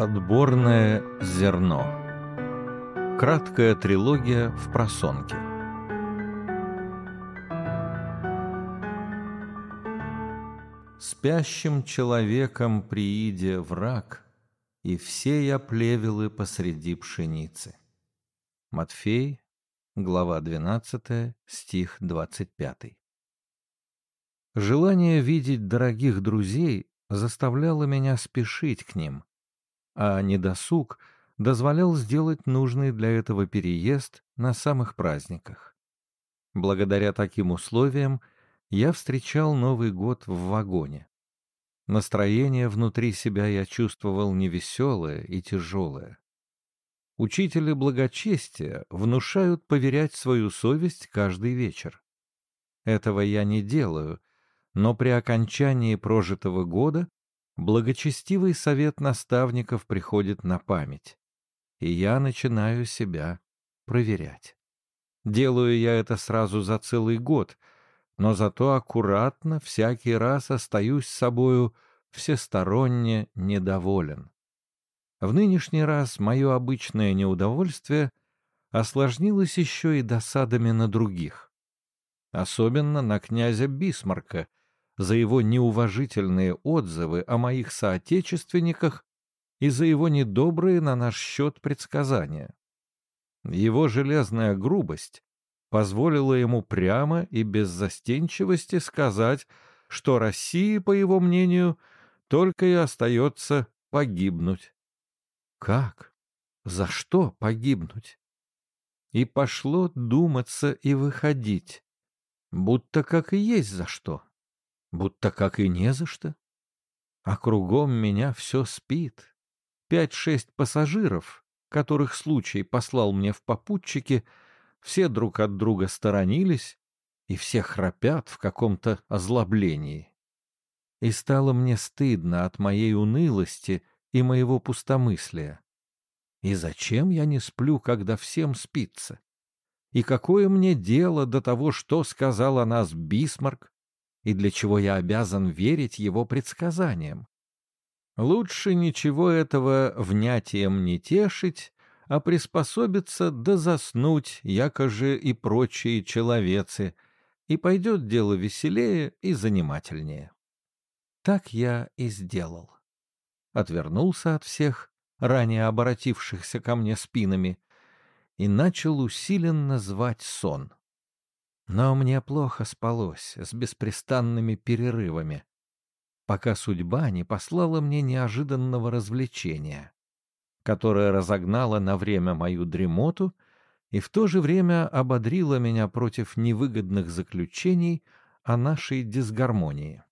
Отборное зерно. Краткая трилогия в просонке. Спящим человеком прииде враг, и все я плевелы посреди пшеницы. Матфей, глава 12, стих 25. Желание видеть дорогих друзей заставляло меня спешить к ним, а недосуг дозволял сделать нужный для этого переезд на самых праздниках. Благодаря таким условиям я встречал Новый год в вагоне. Настроение внутри себя я чувствовал невеселое и тяжелое. Учители благочестия внушают поверять свою совесть каждый вечер. Этого я не делаю, но при окончании прожитого года благочестивый совет наставников приходит на память, и я начинаю себя проверять. Делаю я это сразу за целый год, но зато аккуратно всякий раз остаюсь собою всесторонне недоволен. В нынешний раз мое обычное неудовольствие осложнилось еще и досадами на других. Особенно на князя Бисмарка, за его неуважительные отзывы о моих соотечественниках и за его недобрые на наш счет предсказания. Его железная грубость позволила ему прямо и без застенчивости сказать, что России, по его мнению, только и остается погибнуть. Как? За что погибнуть? И пошло думаться и выходить, будто как и есть за что будто как и не за что. А кругом меня все спит. Пять-шесть пассажиров, которых случай послал мне в попутчики, все друг от друга сторонились, и все храпят в каком-то озлоблении. И стало мне стыдно от моей унылости и моего пустомыслия. И зачем я не сплю, когда всем спится? И какое мне дело до того, что сказал о нас Бисмарк, и для чего я обязан верить его предсказаниям. Лучше ничего этого внятием не тешить, а приспособиться да заснуть, якоже и прочие человецы, и пойдет дело веселее и занимательнее. Так я и сделал. Отвернулся от всех, ранее обратившихся ко мне спинами, и начал усиленно звать сон. Но мне плохо спалось, с беспрестанными перерывами, пока судьба не послала мне неожиданного развлечения, которое разогнало на время мою дремоту и в то же время ободрило меня против невыгодных заключений о нашей дисгармонии.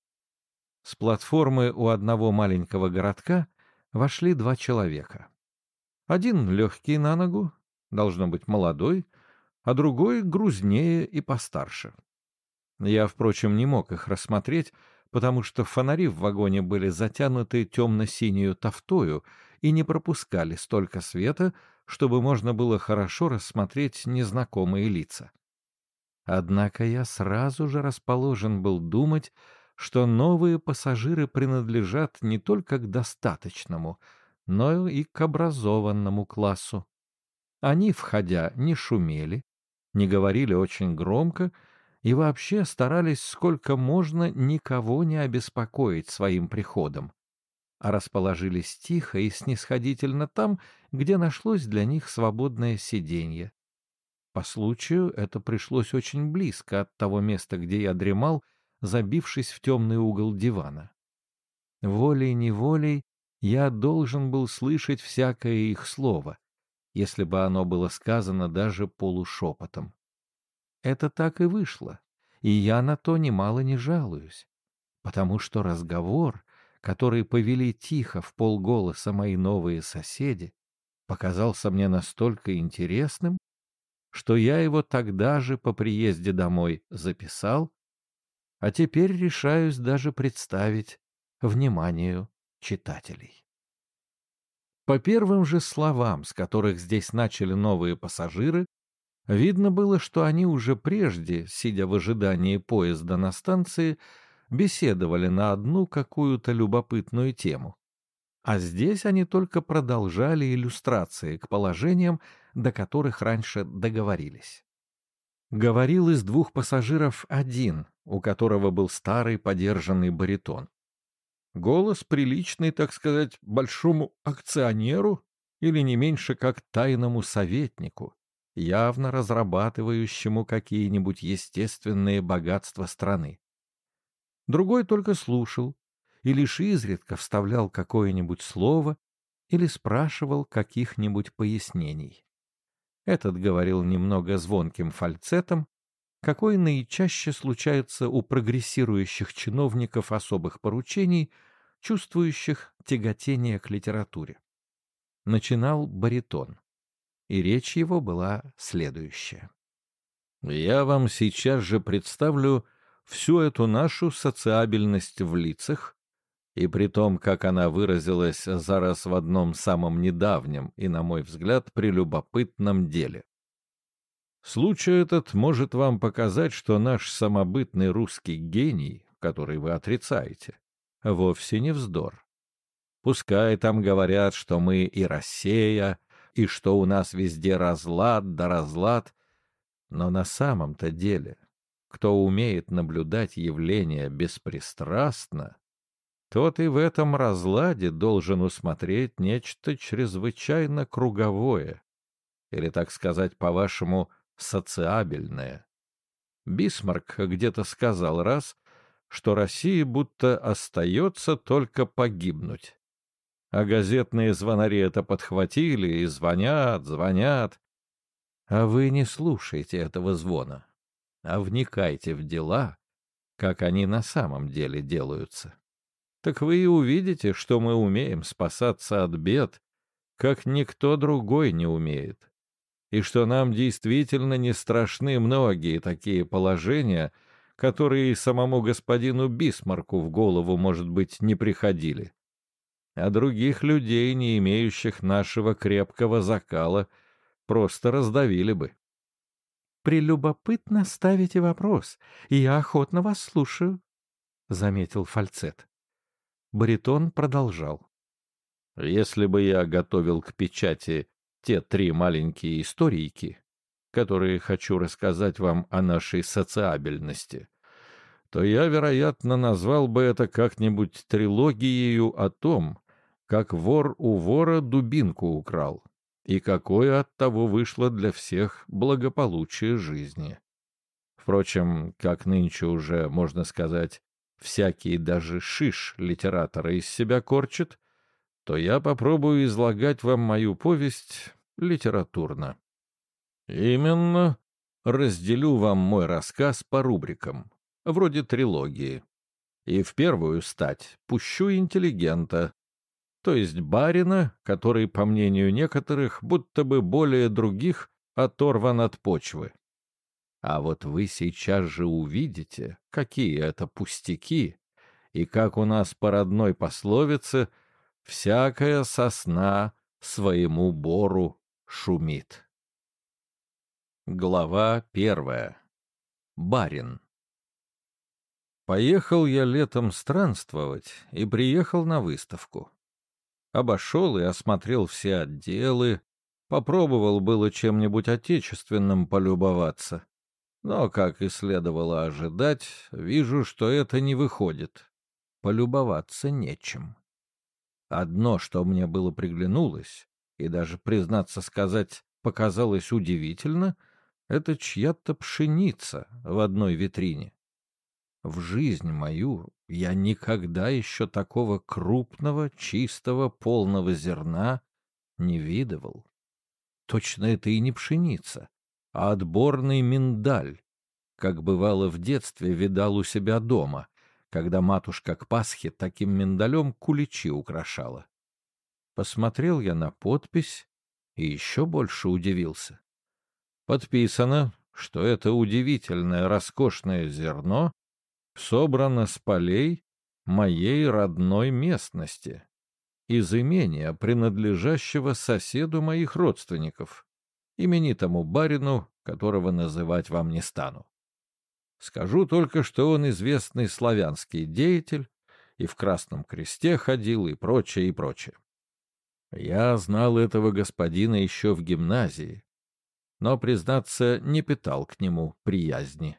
С платформы у одного маленького городка вошли два человека. Один легкий на ногу, должно быть молодой, а другой грузнее и постарше. Я, впрочем, не мог их рассмотреть, потому что фонари в вагоне были затянуты темно-синюю тафтою и не пропускали столько света, чтобы можно было хорошо рассмотреть незнакомые лица. Однако я сразу же расположен был думать, что новые пассажиры принадлежат не только к достаточному, но и к образованному классу. Они, входя, не шумели, не говорили очень громко и вообще старались сколько можно никого не обеспокоить своим приходом, а расположились тихо и снисходительно там, где нашлось для них свободное сиденье. По случаю это пришлось очень близко от того места, где я дремал, забившись в темный угол дивана. Волей-неволей я должен был слышать всякое их слово, если бы оно было сказано даже полушепотом. Это так и вышло, и я на то немало не жалуюсь, потому что разговор, который повели тихо в полголоса мои новые соседи, показался мне настолько интересным, что я его тогда же по приезде домой записал, а теперь решаюсь даже представить вниманию читателей. По первым же словам, с которых здесь начали новые пассажиры, видно было, что они уже прежде, сидя в ожидании поезда на станции, беседовали на одну какую-то любопытную тему. а здесь они только продолжали иллюстрации к положениям, до которых раньше договорились. Говорил из двух пассажиров один, у которого был старый подержанный баритон. Голос приличный, так сказать, большому акционеру или не меньше как тайному советнику, явно разрабатывающему какие-нибудь естественные богатства страны. Другой только слушал и лишь изредка вставлял какое-нибудь слово или спрашивал каких-нибудь пояснений. Этот говорил немного звонким фальцетом, какой наичаще случается у прогрессирующих чиновников особых поручений, чувствующих тяготение к литературе. Начинал баритон и речь его была следующая. «Я вам сейчас же представлю всю эту нашу социабельность в лицах, и при том, как она выразилась зараз в одном самом недавнем и, на мой взгляд, прелюбопытном деле. Случай этот может вам показать, что наш самобытный русский гений, который вы отрицаете, вовсе не вздор. Пускай там говорят, что мы и Россия, и что у нас везде разлад да разлад. Но на самом-то деле, кто умеет наблюдать явления беспристрастно, тот и в этом разладе должен усмотреть нечто чрезвычайно круговое, или, так сказать, по-вашему, социабельное. Бисмарк где-то сказал раз, что России будто остается только погибнуть. А газетные звонари это подхватили и звонят, звонят. А вы не слушайте этого звона, а вникайте в дела, как они на самом деле делаются. Так вы и увидите, что мы умеем спасаться от бед, как никто другой не умеет, и что нам действительно не страшны многие такие положения, которые самому господину Бисмарку в голову, может быть, не приходили а других людей, не имеющих нашего крепкого закала, просто раздавили бы. «Прелюбопытно ставите вопрос, и я охотно вас слушаю», — заметил фальцет. Баритон продолжал. «Если бы я готовил к печати те три маленькие историйки, которые хочу рассказать вам о нашей социабельности, то я, вероятно, назвал бы это как-нибудь трилогией о том, как вор у вора дубинку украл, и какое от того вышло для всех благополучие жизни. Впрочем, как нынче уже, можно сказать, всякий даже шиш литератора из себя корчит, то я попробую излагать вам мою повесть литературно. Именно разделю вам мой рассказ по рубрикам, вроде трилогии. И в первую стать пущу интеллигента, то есть барина, который, по мнению некоторых, будто бы более других оторван от почвы. А вот вы сейчас же увидите, какие это пустяки, и как у нас по родной пословице «всякая сосна своему бору шумит». Глава первая. Барин. Поехал я летом странствовать и приехал на выставку обошел и осмотрел все отделы, попробовал было чем-нибудь отечественным полюбоваться. Но, как и следовало ожидать, вижу, что это не выходит. Полюбоваться нечем. Одно, что мне было приглянулось, и даже, признаться сказать, показалось удивительно, это чья-то пшеница в одной витрине. В жизнь мою я никогда еще такого крупного, чистого, полного зерна не видывал. Точно это и не пшеница, а отборный миндаль, как бывало в детстве видал у себя дома, когда матушка к Пасхе таким миндалем куличи украшала. Посмотрел я на подпись и еще больше удивился. Подписано, что это удивительное роскошное зерно собрано с полей моей родной местности, из имения, принадлежащего соседу моих родственников, именитому барину, которого называть вам не стану. Скажу только, что он известный славянский деятель и в Красном Кресте ходил, и прочее, и прочее. Я знал этого господина еще в гимназии, но, признаться, не питал к нему приязни.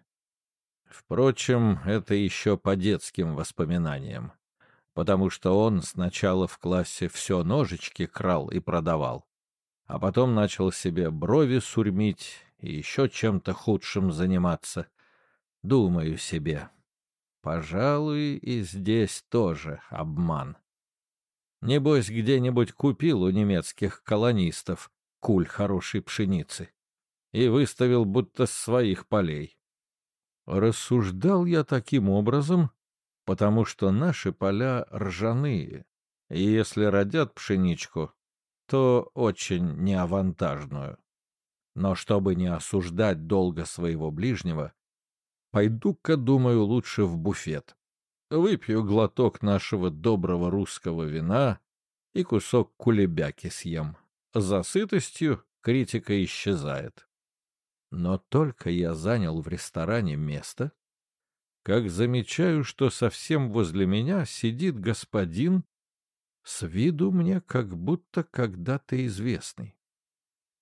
Впрочем, это еще по детским воспоминаниям, потому что он сначала в классе все ножички крал и продавал, а потом начал себе брови сурьмить и еще чем-то худшим заниматься. Думаю себе, пожалуй, и здесь тоже обман. Небось, где-нибудь купил у немецких колонистов куль хорошей пшеницы и выставил будто с своих полей. Рассуждал я таким образом, потому что наши поля ржаные, и если родят пшеничку, то очень неавантажную. Но чтобы не осуждать долго своего ближнего, пойду-ка, думаю, лучше в буфет. Выпью глоток нашего доброго русского вина и кусок кулебяки съем. За сытостью критика исчезает. Но только я занял в ресторане место, как замечаю, что совсем возле меня сидит господин, с виду мне как будто когда-то известный.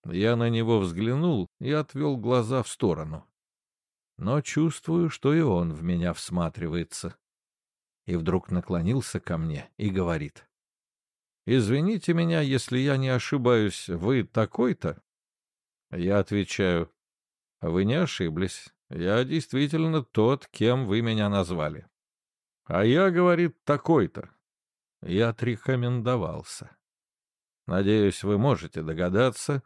Я на него взглянул и отвел глаза в сторону. Но чувствую, что и он в меня всматривается и вдруг наклонился ко мне и говорит. «Извините меня, если я не ошибаюсь, вы такой-то?» Я отвечаю, «Вы не ошиблись. Я действительно тот, кем вы меня назвали». «А я, — говорит, — такой-то». Я отрекомендовался. Надеюсь, вы можете догадаться,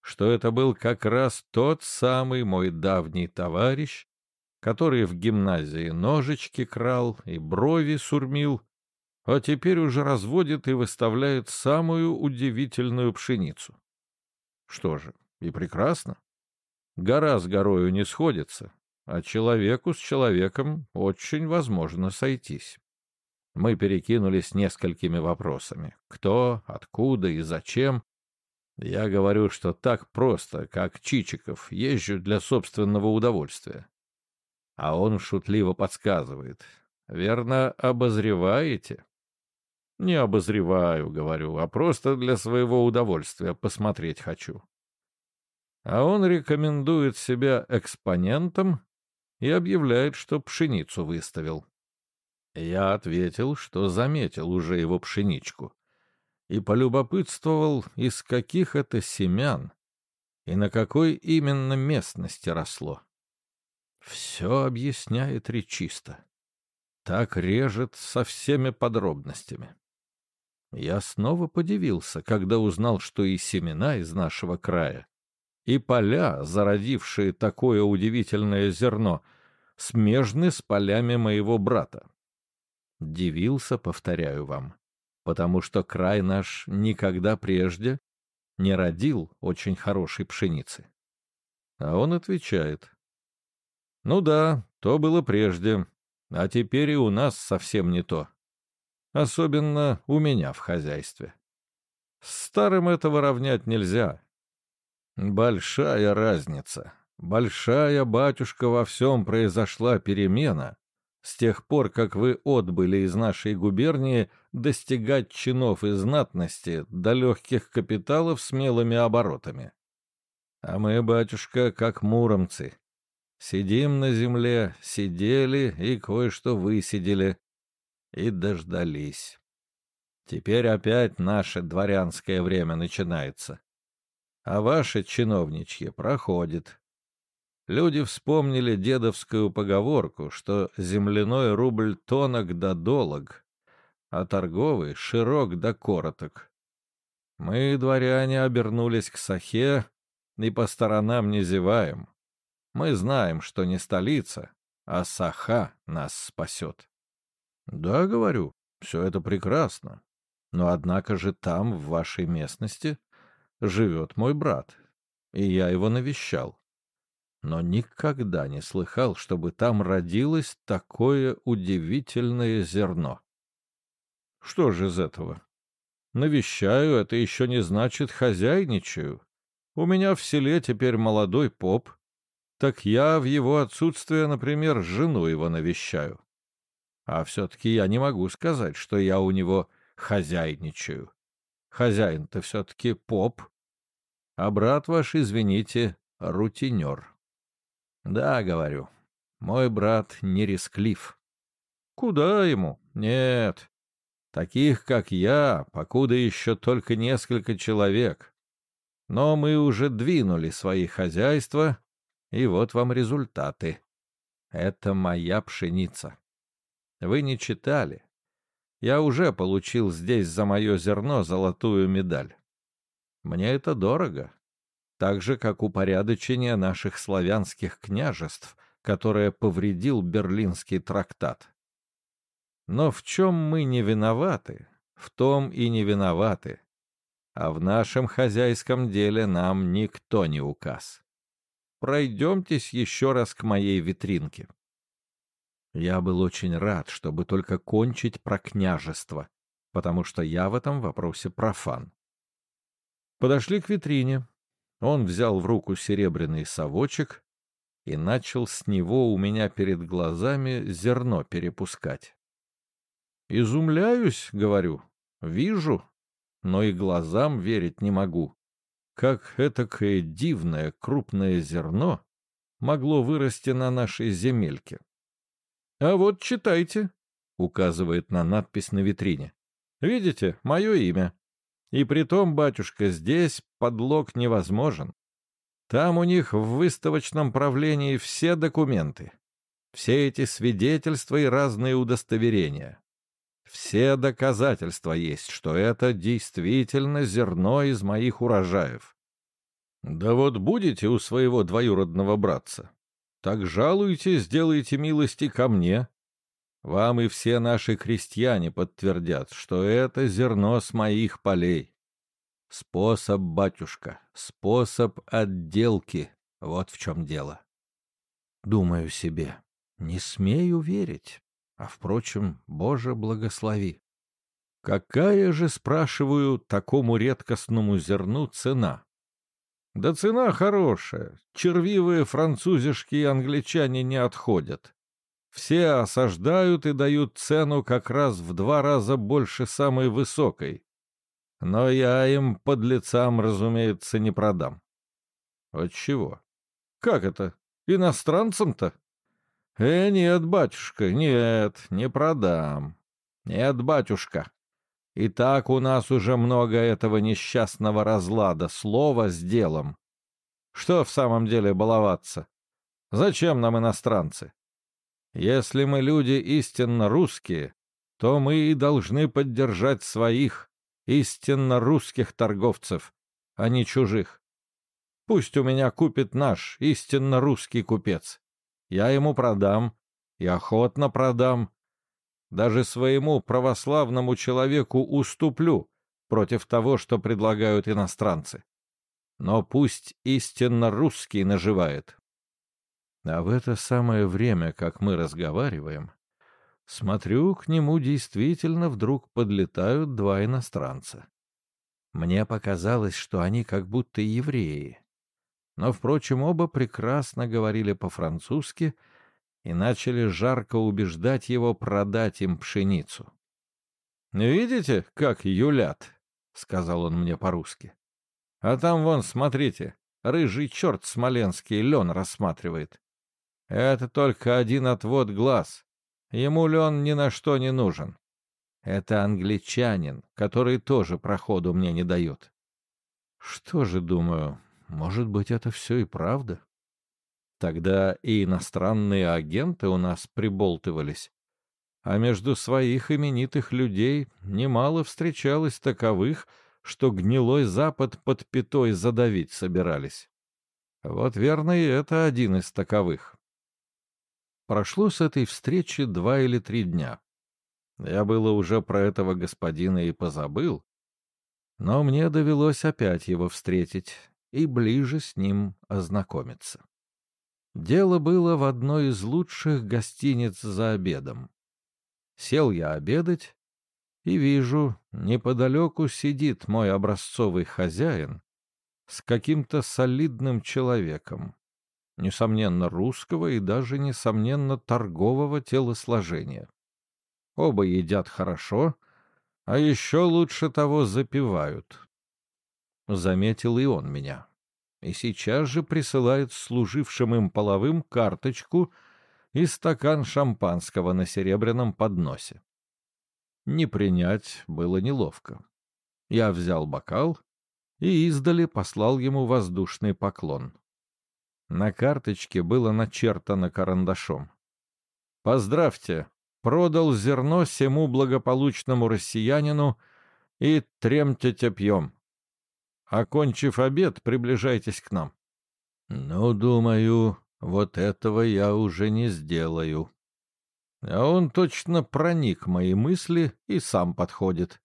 что это был как раз тот самый мой давний товарищ, который в гимназии ножички крал и брови сурмил, а теперь уже разводит и выставляет самую удивительную пшеницу. Что же, и прекрасно. Гора с горою не сходится, а человеку с человеком очень возможно сойтись. Мы перекинулись несколькими вопросами. Кто, откуда и зачем. Я говорю, что так просто, как Чичиков, езжу для собственного удовольствия. А он шутливо подсказывает. «Верно, обозреваете?» «Не обозреваю, — говорю, — а просто для своего удовольствия посмотреть хочу». А он рекомендует себя экспонентом и объявляет, что пшеницу выставил. Я ответил, что заметил уже его пшеничку, и полюбопытствовал, из каких это семян и на какой именно местности росло. Все объясняет речисто. Так режет со всеми подробностями. Я снова подивился, когда узнал, что и семена из нашего края, и поля, зародившие такое удивительное зерно, смежны с полями моего брата. Дивился, повторяю вам, потому что край наш никогда прежде не родил очень хорошей пшеницы. А он отвечает, ну да, то было прежде, а теперь и у нас совсем не то. Особенно у меня в хозяйстве. С старым этого равнять нельзя. Большая разница. Большая, батюшка, во всем произошла перемена с тех пор, как вы отбыли из нашей губернии достигать чинов и знатности до легких капиталов смелыми оборотами. А мы, батюшка, как муромцы, Сидим на земле, сидели и кое-что высидели. И дождались. Теперь опять наше дворянское время начинается. А ваше чиновничье проходит. Люди вспомнили дедовскую поговорку, что земляной рубль тонок да долог, а торговый широк да короток. Мы, дворяне, обернулись к сахе и по сторонам не зеваем. Мы знаем, что не столица, а Саха нас спасет. Да, говорю, все это прекрасно. Но однако же там, в вашей местности, живет мой брат, и я его навещал. Но никогда не слыхал, чтобы там родилось такое удивительное зерно. Что же из этого? Навещаю, это еще не значит хозяйничаю. У меня в селе теперь молодой поп, так я в его отсутствие, например, жену его навещаю. А все-таки я не могу сказать, что я у него хозяйничаю. Хозяин-то все-таки поп. А брат ваш, извините, рутинер. Да, говорю, мой брат не рисклив. Куда ему? Нет. Таких, как я, покуда еще только несколько человек. Но мы уже двинули свои хозяйства, и вот вам результаты. Это моя пшеница. Вы не читали. Я уже получил здесь за мое зерно золотую медаль. Мне это дорого. Так же, как упорядочение наших славянских княжеств, которое повредил Берлинский трактат. Но в чем мы не виноваты, в том и не виноваты. А в нашем хозяйском деле нам никто не указ. Пройдемтесь еще раз к моей витринке. Я был очень рад, чтобы только кончить про княжество, потому что я в этом вопросе профан. Подошли к витрине. Он взял в руку серебряный совочек и начал с него у меня перед глазами зерно перепускать. «Изумляюсь», — говорю, — «вижу, но и глазам верить не могу. Как этакое дивное крупное зерно могло вырасти на нашей земельке?» «А вот читайте», — указывает на надпись на витрине. «Видите, мое имя. И притом, батюшка, здесь подлог невозможен. Там у них в выставочном правлении все документы, все эти свидетельства и разные удостоверения. Все доказательства есть, что это действительно зерно из моих урожаев. Да вот будете у своего двоюродного братца, так жалуйте, сделайте милости ко мне. Вам и все наши крестьяне подтвердят, что это зерно с моих полей. Способ, батюшка, способ отделки. Вот в чем дело. Думаю себе, не смею верить. А, впрочем, Боже благослови. Какая же, спрашиваю, такому редкостному зерну цена? Да цена хорошая. Червивые французишки и англичане не отходят. Все осаждают и дают цену как раз в два раза больше самой высокой. Но я им под лицам, разумеется, не продам. Отчего? Как это? Иностранцам-то? Э, нет, батюшка, нет, не продам. Нет, батюшка, и так у нас уже много этого несчастного разлада, слова с делом. Что в самом деле баловаться? Зачем нам иностранцы? Если мы люди истинно русские, то мы и должны поддержать своих, истинно русских торговцев, а не чужих. Пусть у меня купит наш, истинно русский купец. Я ему продам, и охотно продам, даже своему православному человеку уступлю против того, что предлагают иностранцы. Но пусть истинно русский наживает. А в это самое время, как мы разговариваем, смотрю, к нему действительно вдруг подлетают два иностранца. Мне показалось, что они как будто евреи. Но, впрочем, оба прекрасно говорили по-французски — и начали жарко убеждать его продать им пшеницу. «Видите, как юлят?» — сказал он мне по-русски. «А там вон, смотрите, рыжий черт смоленский лен рассматривает. Это только один отвод глаз. Ему лен ни на что не нужен. Это англичанин, который тоже проходу мне не дает. Что же, думаю, может быть, это все и правда?» Тогда и иностранные агенты у нас приболтывались. А между своих именитых людей немало встречалось таковых, что гнилой Запад под пятой задавить собирались. Вот верно, и это один из таковых. Прошло с этой встречи два или три дня. Я было уже про этого господина и позабыл, но мне довелось опять его встретить и ближе с ним ознакомиться. Дело было в одной из лучших гостиниц за обедом. Сел я обедать и вижу, неподалеку сидит мой образцовый хозяин с каким-то солидным человеком, несомненно русского и даже, несомненно, торгового телосложения. оба едят хорошо, а еще лучше того запивают. Заметил и он меня. И сейчас же присылает служившим им половым карточку и стакан шампанского на серебряном подносе. Не принять было неловко. Я взял бокал и издали послал ему воздушный поклон. На карточке было начертано карандашом. «Поздравьте, продал зерно всему благополучному россиянину и тремтете пьем. Окончив обед, приближайтесь к нам». «Ну, думаю, вот этого я уже не сделаю». А он точно проник мои мысли и сам подходит.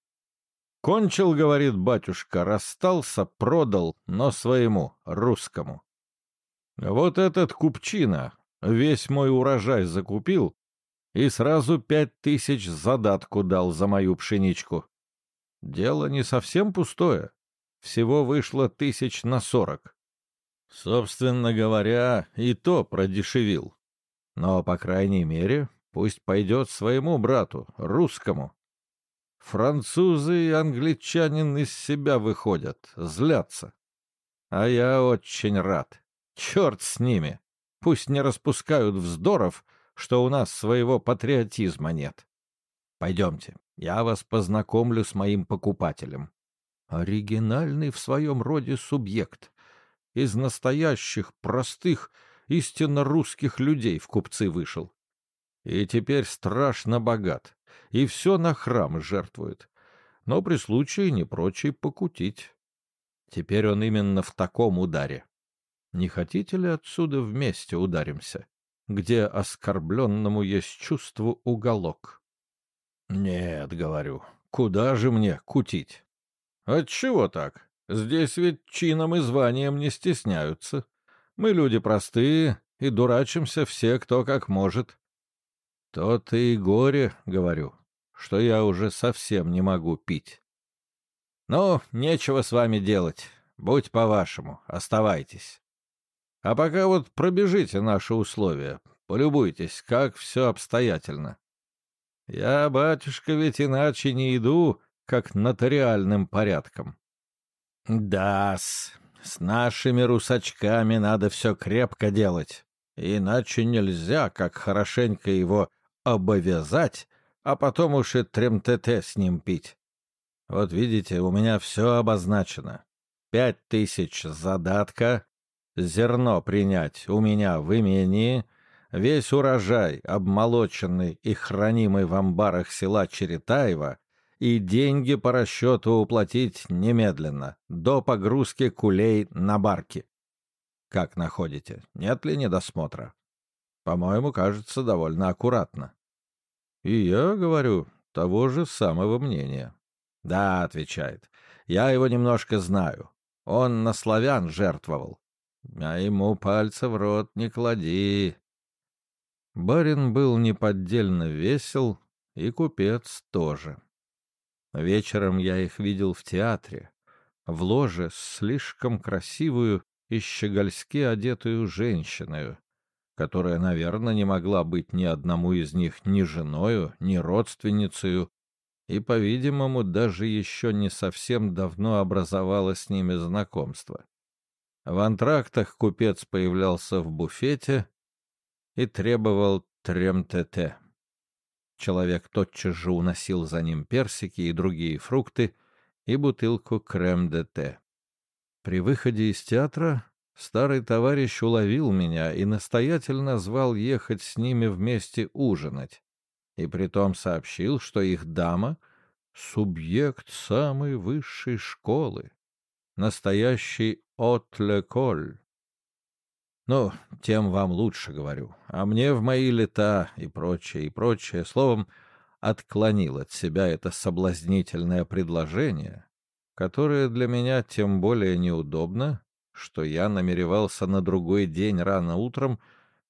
«Кончил, — говорит батюшка, — расстался, продал, но своему, русскому. Вот этот купчина весь мой урожай закупил и сразу пять тысяч задатку дал за мою пшеничку. Дело не совсем пустое. Всего вышло тысяч на сорок. Собственно говоря, и то продешевил. Но, по крайней мере, пусть пойдет своему брату, русскому. Французы и англичанин из себя выходят, злятся. А я очень рад. Черт с ними! Пусть не распускают вздоров, что у нас своего патриотизма нет. Пойдемте, я вас познакомлю с моим покупателем. Оригинальный в своем роде субъект. Из настоящих, простых, истинно русских людей в купцы вышел. И теперь страшно богат, и все на храм жертвует. Но при случае не прочь покутить. Теперь он именно в таком ударе. Не хотите ли отсюда вместе ударимся, где оскорбленному есть чувство уголок? Нет, говорю, куда же мне кутить? Отчего так? Здесь ведь чином и званием не стесняются. Мы люди простые и дурачимся все, кто как может. То-то и горе, говорю, что я уже совсем не могу пить. Ну, нечего с вами делать. Будь по-вашему, оставайтесь. А пока вот пробежите наши условия, полюбуйтесь, как все обстоятельно. Я, батюшка, ведь иначе не иду, как нотариальным порядком. Да-с, с нашими русачками надо все крепко делать, иначе нельзя, как хорошенько его обовязать, а потом уж и тремтете с ним пить. Вот видите, у меня все обозначено. Пять тысяч задатка, зерно принять у меня в имении, весь урожай, обмолоченный и хранимый в амбарах села Черетаева, и деньги по расчету уплатить немедленно, до погрузки кулей на барки. Как находите, нет ли недосмотра? По-моему, кажется довольно аккуратно. И я говорю того же самого мнения. Да, отвечает, я его немножко знаю. Он на славян жертвовал а ему пальца в рот не клади. Барин был неподдельно весел, и купец тоже. Вечером я их видел в театре, в ложе слишком красивую и щегольски одетую женщиною, которая, наверное, не могла быть ни одному из них ни женою, ни родственницею, и, по-видимому, даже еще не совсем давно образовала с ними знакомство. В антрактах купец появлялся в буфете и требовал трем-те-те. Человек тотчас же уносил за ним персики и другие фрукты и бутылку крем-де-те. При выходе из театра старый товарищ уловил меня и настоятельно звал ехать с ними вместе ужинать, и притом сообщил, что их дама — субъект самой высшей школы, настоящий от-леколь. Ну, тем вам лучше, говорю. А мне в мои лета и прочее, и прочее, словом, отклонил от себя это соблазнительное предложение, которое для меня тем более неудобно, что я намеревался на другой день рано утром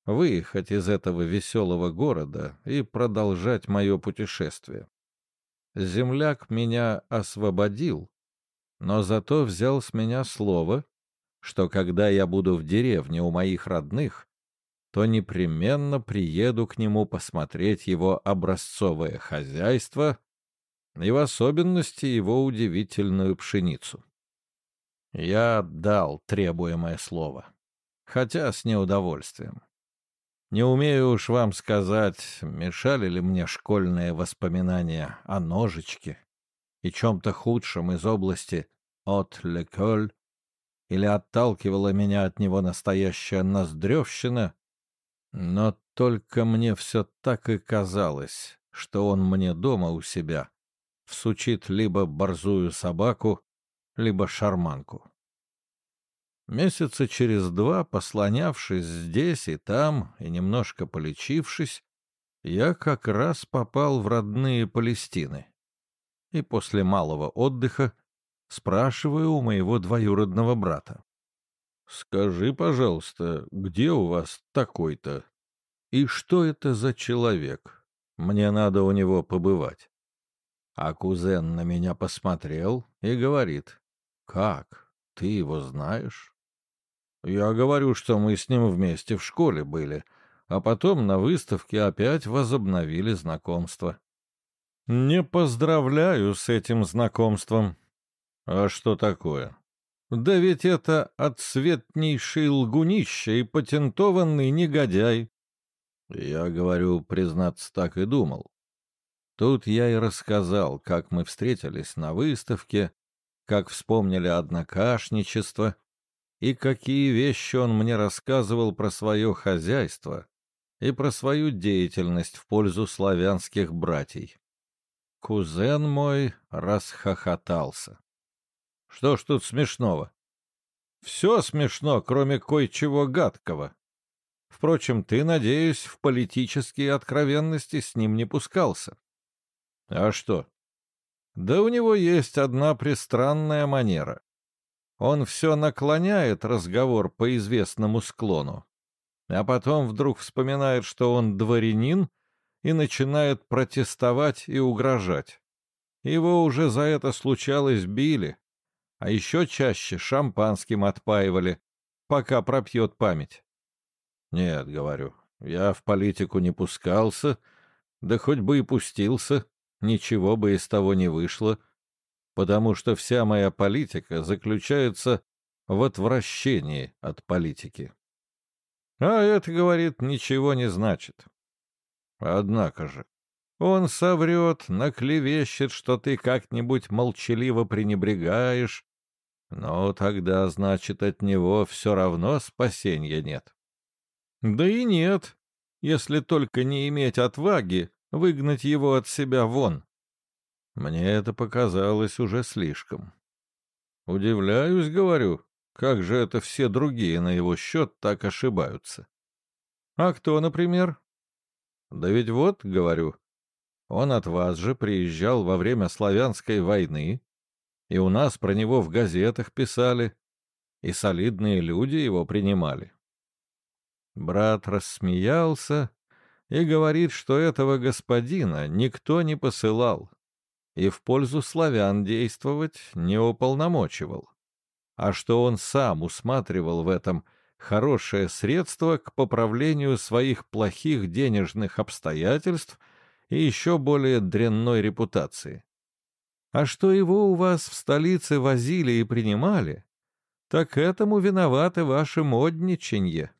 выехать из этого веселого города и продолжать мое путешествие. Земляк меня освободил, но зато взял с меня слово, что когда я буду в деревне у моих родных, то непременно приеду к нему посмотреть его образцовое хозяйство и в особенности его удивительную пшеницу. Я дал требуемое слово, хотя с неудовольствием. Не умею уж вам сказать, мешали ли мне школьные воспоминания о ножичке и чем-то худшем из области от леколь, или отталкивала меня от него настоящая ноздревщина, но только мне все так и казалось, что он мне дома у себя всучит либо борзую собаку, либо шарманку. Месяца через два, послонявшись здесь и там и немножко полечившись, я как раз попал в родные Палестины. И после малого отдыха спрашиваю у моего двоюродного брата. «Скажи, пожалуйста, где у вас такой-то? И что это за человек? Мне надо у него побывать». А кузен на меня посмотрел и говорит, «Как? Ты его знаешь?» Я говорю, что мы с ним вместе в школе были, а потом на выставке опять возобновили знакомство. Не поздравляю с этим знакомством. А что такое? Да ведь это отсветнейший лгунище и патентованный негодяй. Я говорю, признаться, так и думал. Тут я и рассказал, как мы встретились на выставке, как вспомнили однокашничество, и какие вещи он мне рассказывал про свое хозяйство и про свою деятельность в пользу славянских братьев. Кузен мой расхохотался. Что ж тут смешного? Все смешно, кроме кое-чего гадкого. Впрочем, ты, надеюсь, в политические откровенности с ним не пускался. А что? Да у него есть одна пристранная манера. Он все наклоняет разговор по известному склону, а потом вдруг вспоминает, что он дворянин, и начинает протестовать и угрожать. Его уже за это случалось били, а еще чаще шампанским отпаивали, пока пропьет память. Нет, говорю, я в политику не пускался, да хоть бы и пустился, ничего бы из того не вышло, потому что вся моя политика заключается в отвращении от политики. А это, говорит, ничего не значит. Однако же, он соврет, наклевещет, что ты как-нибудь молчаливо пренебрегаешь, но тогда, значит, от него все равно спасения нет. Да и нет, если только не иметь отваги выгнать его от себя вон. Мне это показалось уже слишком. Удивляюсь, говорю, как же это все другие на его счет так ошибаются. А кто, например? Да ведь вот, говорю, он от вас же приезжал во время славянской войны, и у нас про него в газетах писали, и солидные люди его принимали. Брат рассмеялся и говорит, что этого господина никто не посылал, и в пользу славян действовать не уполномочивал, а что он сам усматривал в этом хорошее средство к поправлению своих плохих денежных обстоятельств и еще более дрянной репутации. А что его у вас в столице возили и принимали, так этому виноваты ваши модничанье.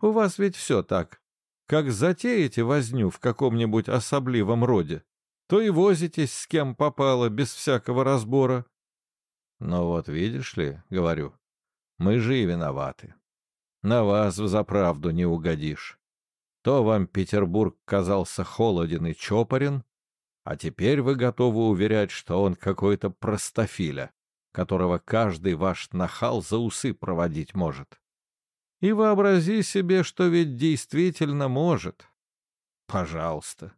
У вас ведь все так. Как затеете возню в каком-нибудь особливом роде, то и возитесь с кем попало, без всякого разбора. Но вот видишь ли, говорю, мы же и виноваты. На вас за правду не угодишь. То вам Петербург казался холоден и чопорен, а теперь вы готовы уверять, что он какой-то простофиля, которого каждый ваш нахал за усы проводить может. И вообрази себе, что ведь действительно может. Пожалуйста,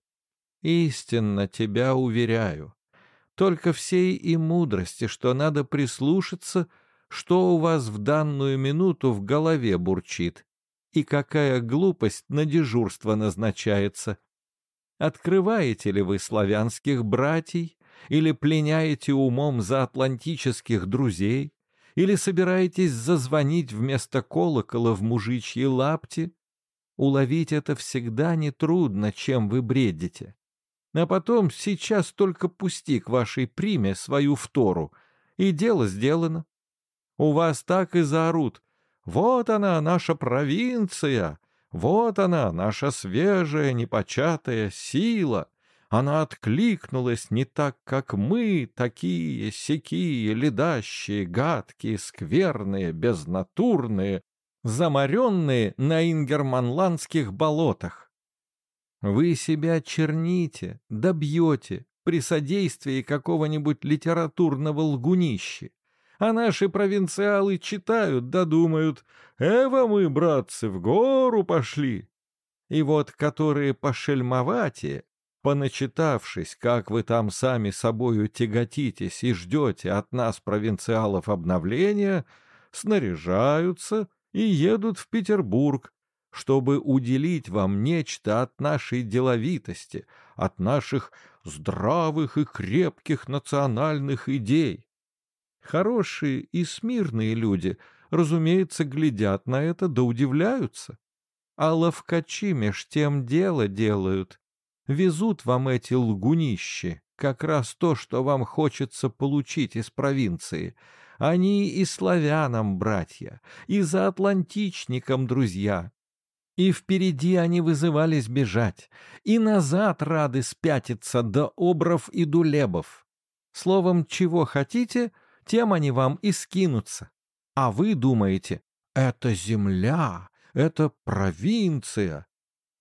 Истинно тебя уверяю. Только всей и мудрости, что надо прислушаться, что у вас в данную минуту в голове бурчит, и какая глупость на дежурство назначается. Открываете ли вы славянских братьев, или пленяете умом за атлантических друзей, или собираетесь зазвонить вместо колокола в мужичьи лапти? Уловить это всегда нетрудно, чем вы бредите. А потом сейчас только пусти к вашей приме свою втору, и дело сделано. У вас так и заорут. Вот она, наша провинция, вот она, наша свежая, непочатая сила. Она откликнулась не так, как мы, такие, сякие, ледащие, гадкие, скверные, безнатурные, заморенные на ингерманландских болотах. Вы себя черните, добьете при содействии какого-нибудь литературного лгунища. А наши провинциалы читают да думают, «Эва мы, братцы, в гору пошли!» И вот которые пошельмоватее, поначитавшись, как вы там сами собою тяготитесь и ждете от нас, провинциалов, обновления, снаряжаются и едут в Петербург, чтобы уделить вам нечто от нашей деловитости, от наших здравых и крепких национальных идей. Хорошие и смирные люди, разумеется, глядят на это да удивляются. А ловкачи меж тем дело делают. Везут вам эти лгунищи, как раз то, что вам хочется получить из провинции. Они и славянам братья, и за атлантичником друзья, и впереди они вызывались бежать, и назад рады спятиться до обров и дулебов. Словом, чего хотите, тем они вам и скинутся. А вы думаете, это земля, это провинция.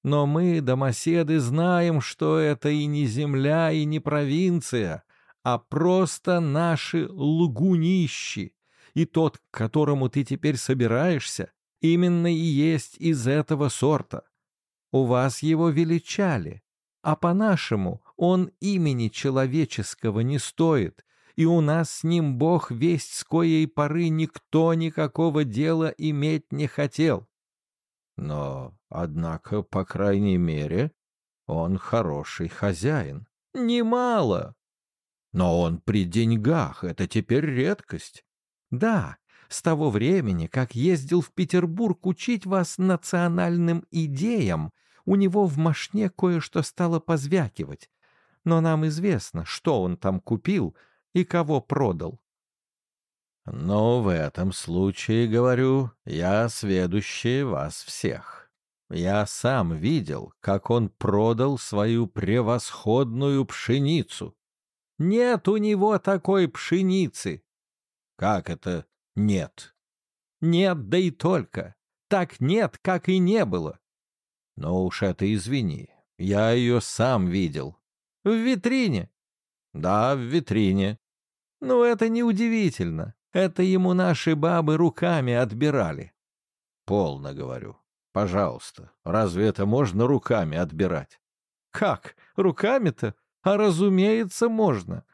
Но мы, домоседы, знаем, что это и не земля, и не провинция, а просто наши лгунищи. И тот, к которому ты теперь собираешься, именно и есть из этого сорта. У вас его величали, а по-нашему он имени человеческого не стоит, и у нас с ним Бог весть с коей поры никто никакого дела иметь не хотел. Но, однако, по крайней мере, он хороший хозяин. Немало. Но он при деньгах, это теперь редкость. Да, с того времени, как ездил в Петербург учить вас национальным идеям, у него в мошне кое-что стало позвякивать. Но нам известно, что он там купил и кого продал. Но в этом случае, говорю, я сведущий вас всех. Я сам видел, как он продал свою превосходную пшеницу. Нет у него такой пшеницы. Как это нет. Нет, да и только. Так нет, как и не было. Но уж это извини. Я ее сам видел. В витрине? Да, в витрине. Ну, это неудивительно. Это ему наши бабы руками отбирали. Полно, говорю. Пожалуйста, разве это можно руками отбирать? Как? Руками-то? А разумеется, можно.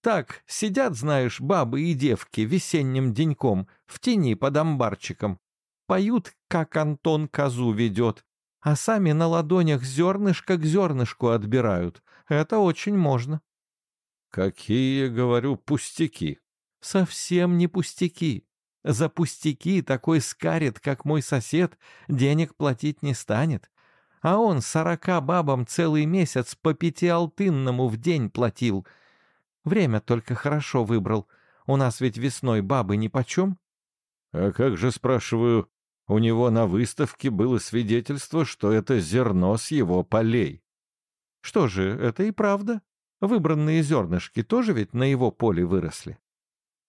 Так, сидят, знаешь, бабы и девки весенним деньком в тени под амбарчиком. Поют, как Антон козу ведет, а сами на ладонях зернышко к зернышку отбирают. Это очень можно. Какие, говорю, пустяки. Совсем не пустяки. За пустяки такой скарит, как мой сосед, денег платить не станет. А он сорока бабам целый месяц по пятиалтынному в день платил — Время только хорошо выбрал. У нас ведь весной бабы нипочем. А как же, спрашиваю, у него на выставке было свидетельство, что это зерно с его полей. Что же, это и правда. Выбранные зернышки тоже ведь на его поле выросли.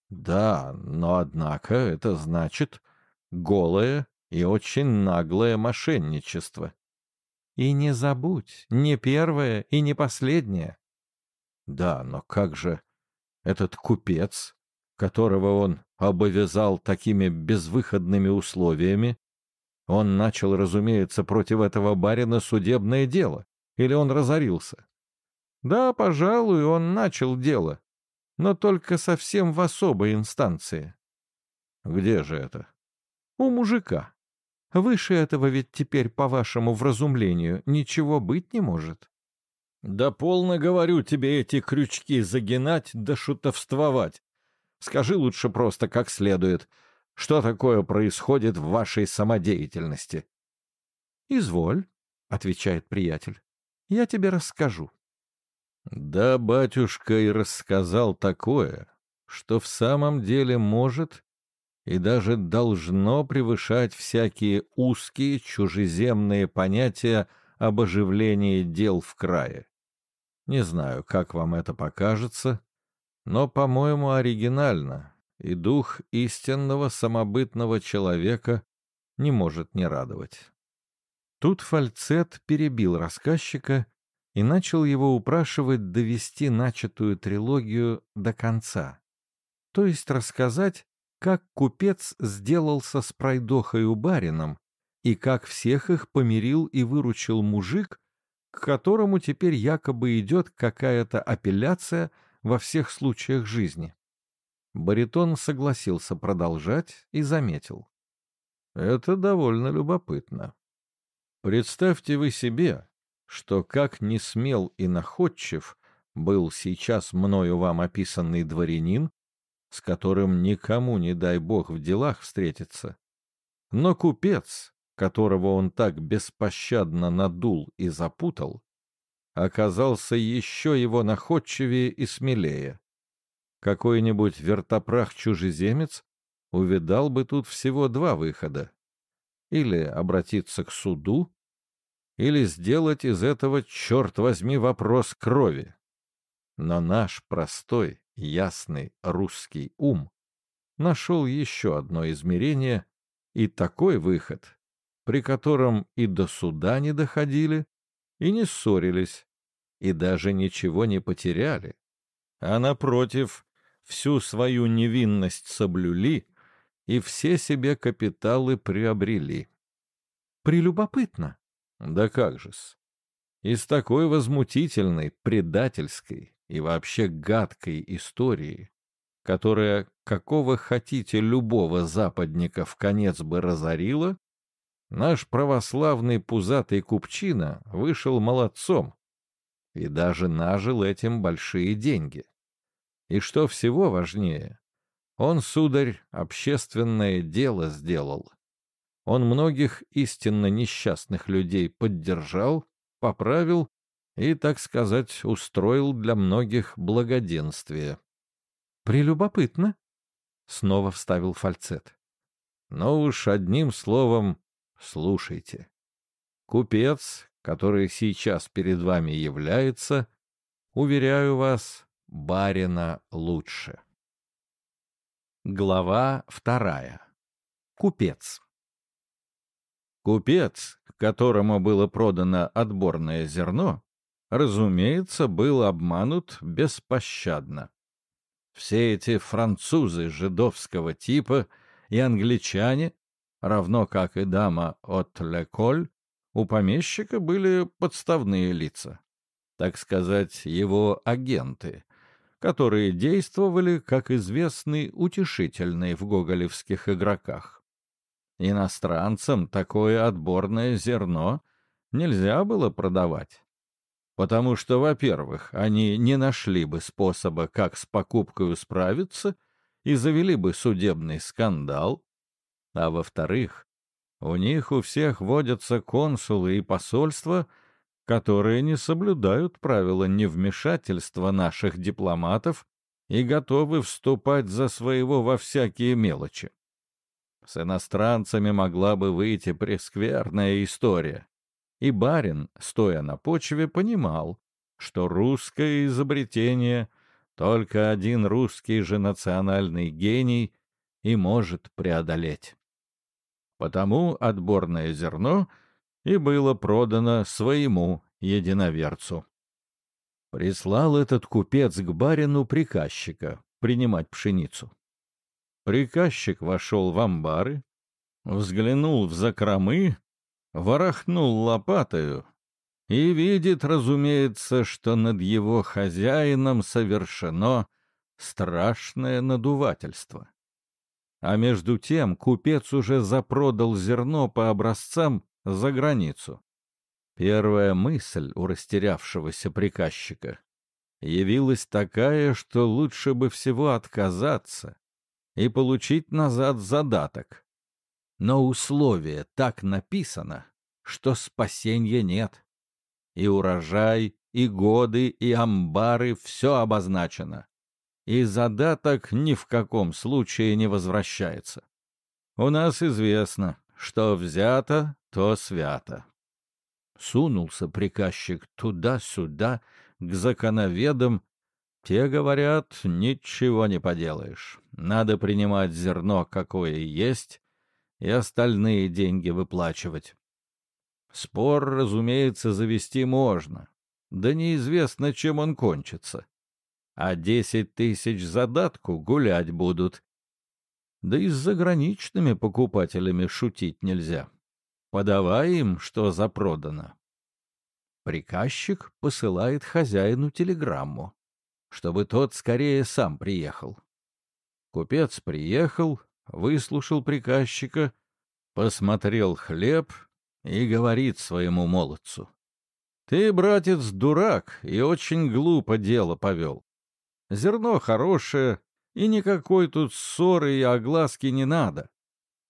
Да, но однако это значит голое и очень наглое мошенничество. И не забудь, не первое и не последнее. Да, но как же этот купец, которого он обовязал такими безвыходными условиями, он начал, разумеется, против этого барина судебное дело, или он разорился? Да, пожалуй, он начал дело, но только совсем в особой инстанции. Где же это? У мужика. Выше этого ведь теперь, по вашему вразумлению, ничего быть не может. Да полно, говорю тебе, эти крючки загинать да шутовствовать. Скажи лучше просто как следует, что такое происходит в вашей самодеятельности. «Изволь», — отвечает приятель, — «я тебе расскажу». Да, батюшка и рассказал такое, что в самом деле может и даже должно превышать всякие узкие чужеземные понятия об оживлении дел в крае. Не знаю, как вам это покажется, но, по-моему, оригинально, и дух истинного самобытного человека не может не радовать. Тут фальцет перебил рассказчика и начал его упрашивать довести начатую трилогию до конца, то есть рассказать, как купец сделался с пройдохой у барином и как всех их помирил и выручил мужик, к которому теперь якобы идет какая-то апелляция во всех случаях жизни. Баритон согласился продолжать и заметил. Это довольно любопытно. Представьте вы себе, что как не смел и находчив был сейчас мною вам описанный дворянин, с которым никому не дай бог в делах встретиться. Но купец, которого он так беспощадно надул и запутал, оказался еще его находчивее и смелее. Какой-нибудь вертопрах-чужеземец увидал бы тут всего два выхода. Или обратиться к суду, или сделать из этого, черт возьми, вопрос крови. Но наш простой, ясный русский ум нашел еще одно измерение и такой выход, при котором и до суда не доходили, и не ссорились, и даже ничего не потеряли, а, напротив, всю свою невинность соблюли и все себе капиталы приобрели. Прелюбопытно. Да как же-с. Из такой возмутительной, предательской, и вообще гадкой истории, которая какого хотите любого западника в конец бы разорила, наш православный пузатый купчина вышел молодцом и даже нажил этим большие деньги. И что всего важнее, он, сударь, общественное дело сделал. Он многих истинно несчастных людей поддержал, поправил и, так сказать, устроил для многих благоденствие. «Прелюбопытно», — снова вставил фальцет. «Но уж одним словом, слушайте. Купец, который сейчас перед вами является, уверяю вас, барина лучше». Глава вторая. Купец. Купец, которому было продано отборное зерно, разумеется, был обманут беспощадно. Все эти французы жидовского типа и англичане, равно как и дама от Леколь, у помещика были подставные лица, так сказать, его агенты, которые действовали, как известный, утешительный в гоголевских игроках. Иностранцам такое отборное зерно нельзя было продавать потому что, во-первых, они не нашли бы способа, как с покупкой справиться, и завели бы судебный скандал, а во-вторых, у них у всех водятся консулы и посольства, которые не соблюдают правила невмешательства наших дипломатов и готовы вступать за своего во всякие мелочи. С иностранцами могла бы выйти прескверная история и барин, стоя на почве, понимал, что русское изобретение только один русский же национальный гений и может преодолеть. Потому отборное зерно и было продано своему единоверцу. Прислал этот купец к барину приказчика принимать пшеницу. Приказчик вошел в амбары, взглянул в закромы ворохнул лопатою и видит, разумеется, что над его хозяином совершено страшное надувательство. А между тем купец уже запродал зерно по образцам за границу. Первая мысль у растерявшегося приказчика явилась такая, что лучше бы всего отказаться и получить назад задаток, но условие так написано, что спасения нет. И урожай, и годы, и амбары — все обозначено. И задаток ни в каком случае не возвращается. У нас известно, что взято, то свято. Сунулся приказчик туда-сюда, к законоведам. Те говорят, ничего не поделаешь. Надо принимать зерно, какое есть, и остальные деньги выплачивать. Спор, разумеется, завести можно, да неизвестно, чем он кончится. А десять тысяч задатку гулять будут. Да и с заграничными покупателями шутить нельзя. Подавай им, что запродано. Приказчик посылает хозяину телеграмму, чтобы тот скорее сам приехал. Купец приехал, выслушал приказчика, посмотрел хлеб и говорит своему молодцу. «Ты, братец, дурак и очень глупо дело повел. Зерно хорошее, и никакой тут ссоры и огласки не надо.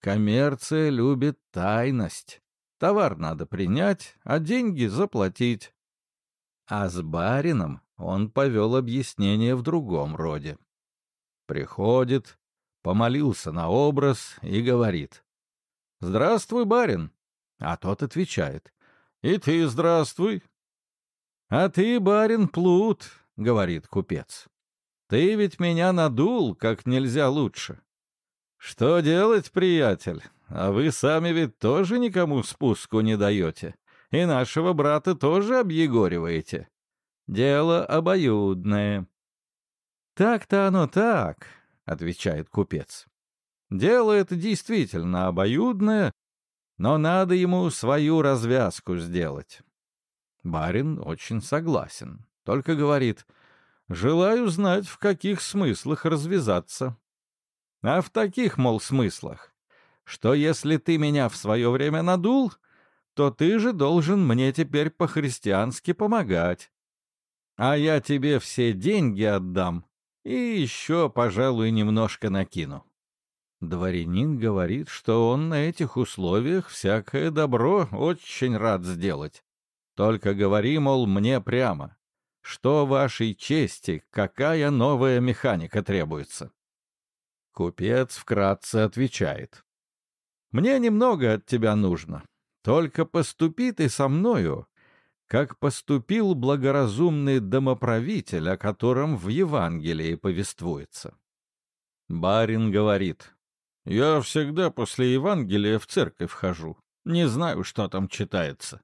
Коммерция любит тайность. Товар надо принять, а деньги заплатить». А с барином он повел объяснение в другом роде. Приходит, помолился на образ и говорит. «Здравствуй, барин!» А тот отвечает. «И ты здравствуй!» «А ты, барин, плут!» — говорит купец. «Ты ведь меня надул как нельзя лучше!» «Что делать, приятель? А вы сами ведь тоже никому спуску не даете, и нашего брата тоже объегориваете. Дело обоюдное». «Так-то оно так», — отвечает купец. «Дело это действительно обоюдное, но надо ему свою развязку сделать. Барин очень согласен, только говорит, желаю знать, в каких смыслах развязаться. А в таких, мол, смыслах, что если ты меня в свое время надул, то ты же должен мне теперь по-христиански помогать. А я тебе все деньги отдам и еще, пожалуй, немножко накину. Дворянин говорит, что он на этих условиях всякое добро очень рад сделать. Только говори, мол, мне прямо, что вашей чести, какая новая механика требуется? Купец вкратце отвечает. Мне немного от тебя нужно, только поступи ты со мною, как поступил благоразумный домоправитель, о котором в Евангелии повествуется. Барин говорит, я всегда после Евангелия в церковь хожу. Не знаю, что там читается.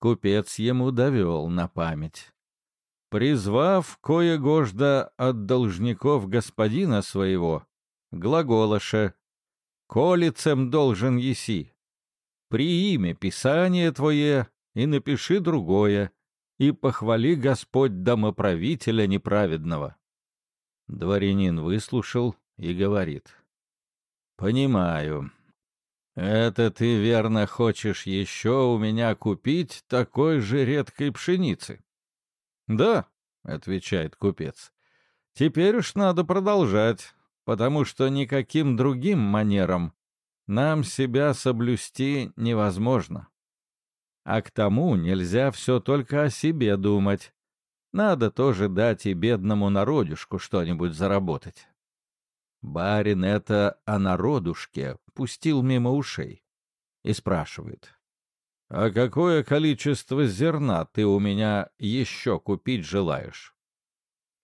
Купец ему довел на память. Призвав кое-гожда от должников господина своего, глаголоша, «Колицем должен еси, при имя Писание твое и напиши другое, и похвали Господь домоправителя неправедного». Дворянин выслушал и говорит — «Понимаю. Это ты верно хочешь еще у меня купить такой же редкой пшеницы?» «Да», — отвечает купец. «Теперь уж надо продолжать, потому что никаким другим манером нам себя соблюсти невозможно. А к тому нельзя все только о себе думать. Надо тоже дать и бедному народюшку что-нибудь заработать. Барин это о народушке пустил мимо ушей и спрашивает. «А какое количество зерна ты у меня еще купить желаешь?»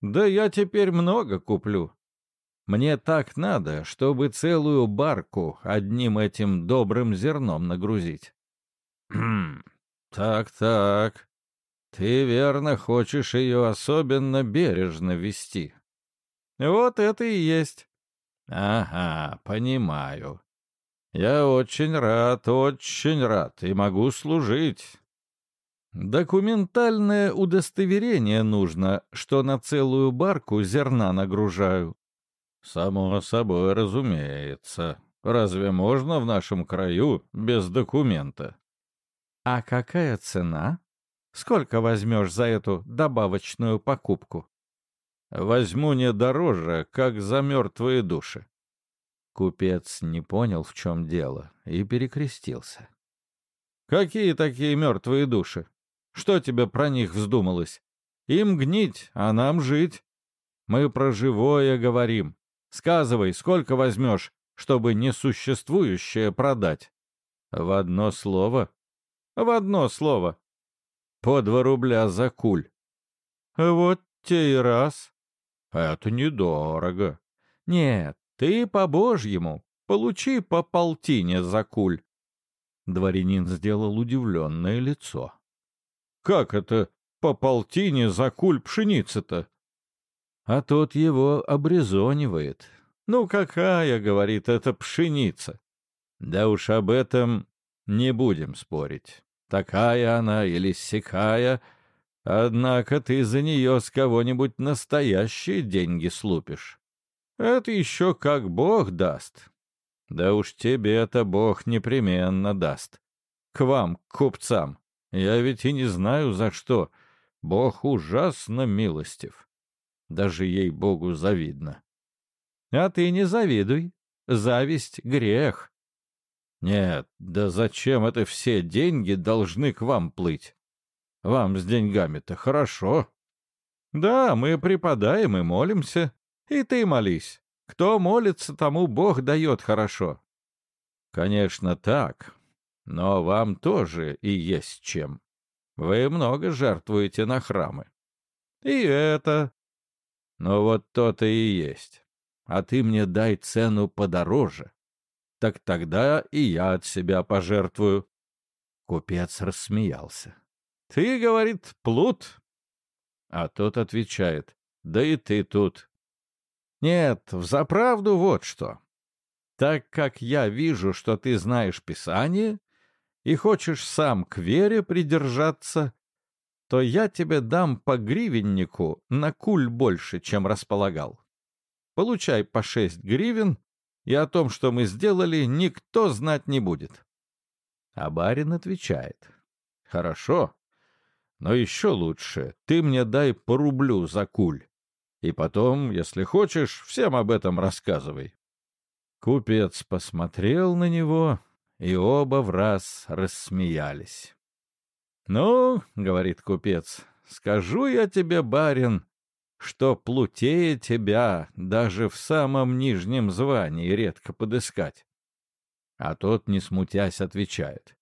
«Да я теперь много куплю. Мне так надо, чтобы целую барку одним этим добрым зерном нагрузить». «Хм, так-так. Ты верно хочешь ее особенно бережно вести?» «Вот это и есть. «Ага, понимаю. Я очень рад, очень рад и могу служить. Документальное удостоверение нужно, что на целую барку зерна нагружаю». «Само собой, разумеется. Разве можно в нашем краю без документа?» «А какая цена? Сколько возьмешь за эту добавочную покупку?» Возьму не дороже, как за мертвые души. Купец не понял, в чем дело, и перекрестился. Какие такие мертвые души? Что тебе про них вздумалось? Им гнить, а нам жить. Мы про живое говорим. Сказывай, сколько возьмешь, чтобы несуществующее продать? В одно слово? В одно слово. По два рубля за куль. Вот те и раз. Это недорого. Нет, ты по-божьему. Получи по полтине за куль. Дворянин сделал удивленное лицо. Как это по полтине за куль пшеницы-то? А тот его обрезонивает. Ну какая, говорит, это пшеница? Да уж об этом не будем спорить. Такая она или сякая, однако ты за нее с кого-нибудь настоящие деньги слупишь. Это еще как Бог даст. Да уж тебе это Бог непременно даст. К вам, к купцам. Я ведь и не знаю за что. Бог ужасно милостив. Даже ей-богу завидно. А ты не завидуй. Зависть — грех. Нет, да зачем это все деньги должны к вам плыть? Вам с деньгами-то хорошо. Да, мы преподаем и молимся. И ты молись. Кто молится, тому Бог дает хорошо. Конечно, так. Но вам тоже и есть чем. Вы много жертвуете на храмы. И это. Но вот то-то и есть. А ты мне дай цену подороже. Так тогда и я от себя пожертвую. Купец рассмеялся. Ты, говорит, плут. А тот отвечает. Да и ты тут. Нет, взаправду вот что. Так как я вижу, что ты знаешь Писание, и хочешь сам к вере придержаться, то я тебе дам по гривеннику на куль больше, чем располагал. Получай по шесть гривен, и о том, что мы сделали, никто знать не будет. А барин отвечает. Хорошо, но еще лучше, ты мне дай по рублю за куль. И потом, если хочешь, всем об этом рассказывай. Купец посмотрел на него и оба в раз рассмеялись. «Ну, — говорит купец, — скажу я тебе, барин, что плутее тебя даже в самом нижнем звании редко подыскать». А тот, не смутясь, отвечает.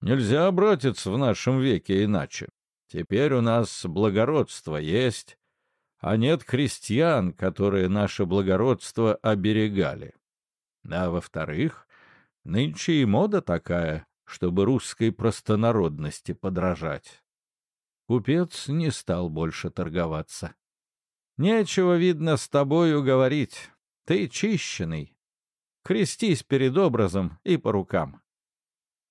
«Нельзя, братец, в нашем веке иначе. Теперь у нас благородство есть, а нет крестьян, которые наше благородство оберегали. А во-вторых, Нынче и мода такая, чтобы русской простонародности подражать. Купец не стал больше торговаться. Нечего, видно, с тобою говорить. Ты чищенный. Крестись перед образом и по рукам.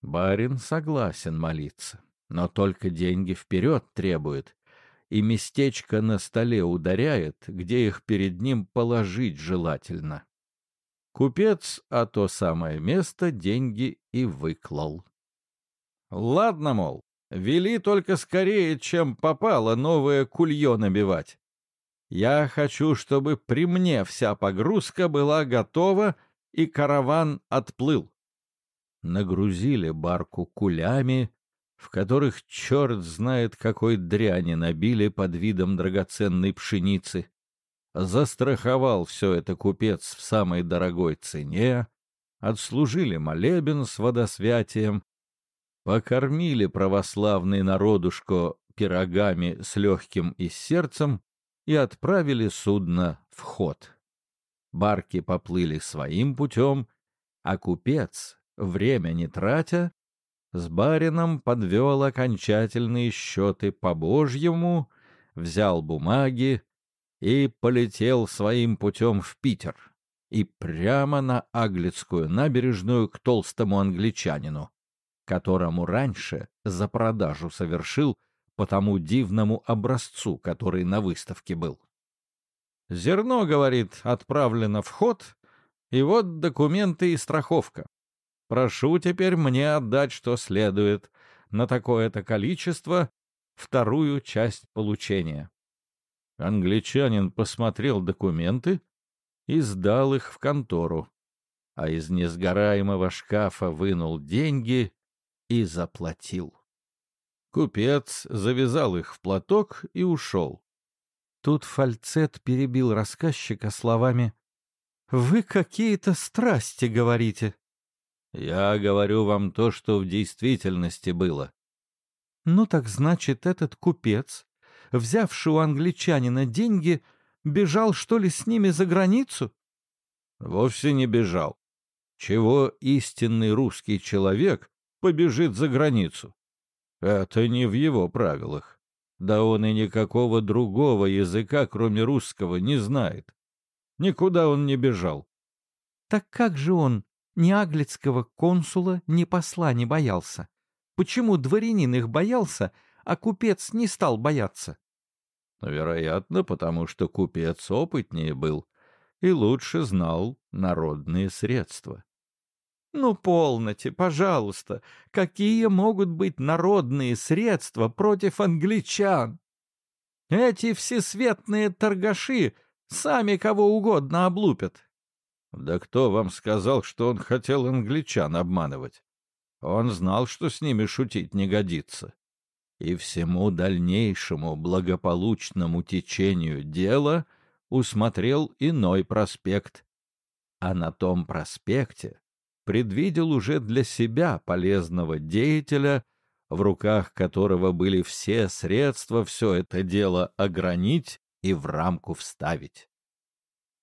Барин согласен молиться, но только деньги вперед требует, и местечко на столе ударяет, где их перед ним положить желательно. Купец, а то самое место деньги и выклал. Ладно, мол, вели только скорее, чем попало новое кулье набивать. Я хочу, чтобы при мне вся погрузка была готова и караван отплыл. Нагрузили барку кулями, в которых черт знает какой дряни набили под видом драгоценной пшеницы застраховал все это купец в самой дорогой цене, отслужили молебен с водосвятием, покормили православный народушко пирогами с легким и сердцем и отправили судно в ход. Барки поплыли своим путем, а купец, время не тратя, с барином подвел окончательные счеты по-божьему, взял бумаги, и полетел своим путем в Питер и прямо на Аглицкую набережную к толстому англичанину, которому раньше за продажу совершил по тому дивному образцу, который на выставке был. Зерно, говорит, отправлено в ход, и вот документы и страховка. Прошу теперь мне отдать, что следует, на такое-то количество, вторую часть получения. Англичанин посмотрел документы и сдал их в контору, а из несгораемого шкафа вынул деньги и заплатил. Купец завязал их в платок и ушел. Тут фальцет перебил рассказчика словами «Вы какие-то страсти говорите». «Я говорю вам то, что в действительности было». «Ну так значит, этот купец, взявший у англичанина деньги, бежал, что ли, с ними за границу?» «Вовсе не бежал. Чего истинный русский человек побежит за границу? Это не в его правилах. Да он и никакого другого языка, кроме русского, не знает. Никуда он не бежал. Так как же он ни аглицкого консула, ни посла не боялся? Почему дворянин их боялся, а купец не стал бояться? Вероятно, потому что купец опытнее был и лучше знал народные средства. Ну, полноте, пожалуйста, какие могут быть народные средства против англичан? Эти всесветные торгаши сами кого угодно облупят. Да кто вам сказал, что он хотел англичан обманывать? Он знал, что с ними шутить не годится. И всему дальнейшему благополучному течению дела усмотрел иной проспект. А на том проспекте предвидел уже для себя полезного деятеля, в руках которого были все средства все это дело огранить и в рамку вставить.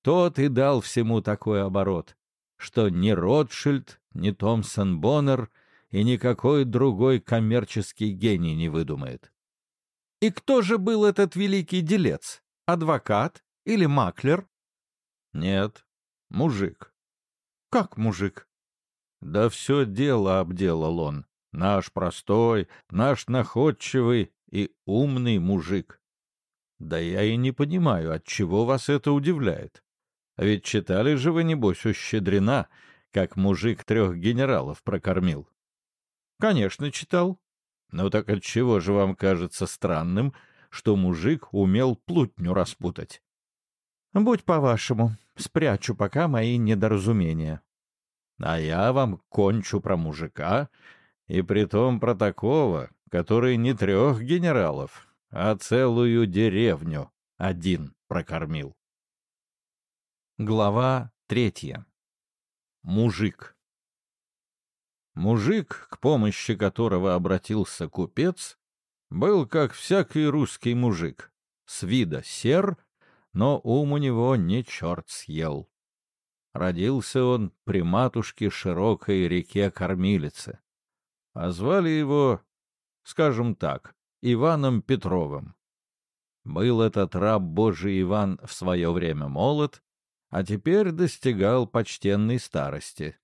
Тот и дал всему такой оборот, что ни Ротшильд, ни Томпсон Боннер и никакой другой коммерческий гений не выдумает. И кто же был этот великий делец? Адвокат или маклер? Нет, мужик. Как мужик? Да все дело обделал он. Наш простой, наш находчивый и умный мужик. Да я и не понимаю, от чего вас это удивляет. А ведь читали же вы, небось, у Щедрина, как мужик трех генералов прокормил. Конечно, читал. Ну так от чего же вам кажется странным, что мужик умел плутню распутать? Будь по-вашему, спрячу пока мои недоразумения. А я вам кончу про мужика, и притом про такого, который не трех генералов, а целую деревню один прокормил. Глава третья. Мужик. Мужик, к помощи которого обратился купец, был как всякий русский мужик, с вида сер, но ум у него не черт съел. Родился он при матушке широкой реке Кормилице. А звали его, скажем так, Иваном Петровым. Был этот раб Божий Иван в свое время молод, а теперь достигал почтенной старости.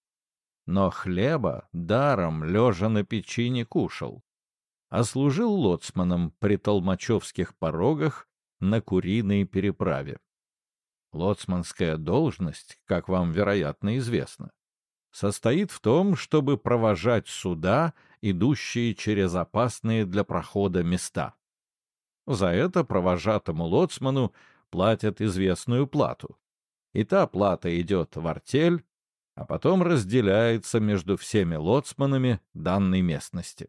Но хлеба даром лежа на печи не кушал, а служил лоцманом при толмачевских порогах на куриной переправе. Лоцманская должность, как вам, вероятно, известно, состоит в том, чтобы провожать суда, идущие через опасные для прохода места. За это провожатому лоцману платят известную плату. И та плата идет в артель, а потом разделяется между всеми лоцманами данной местности.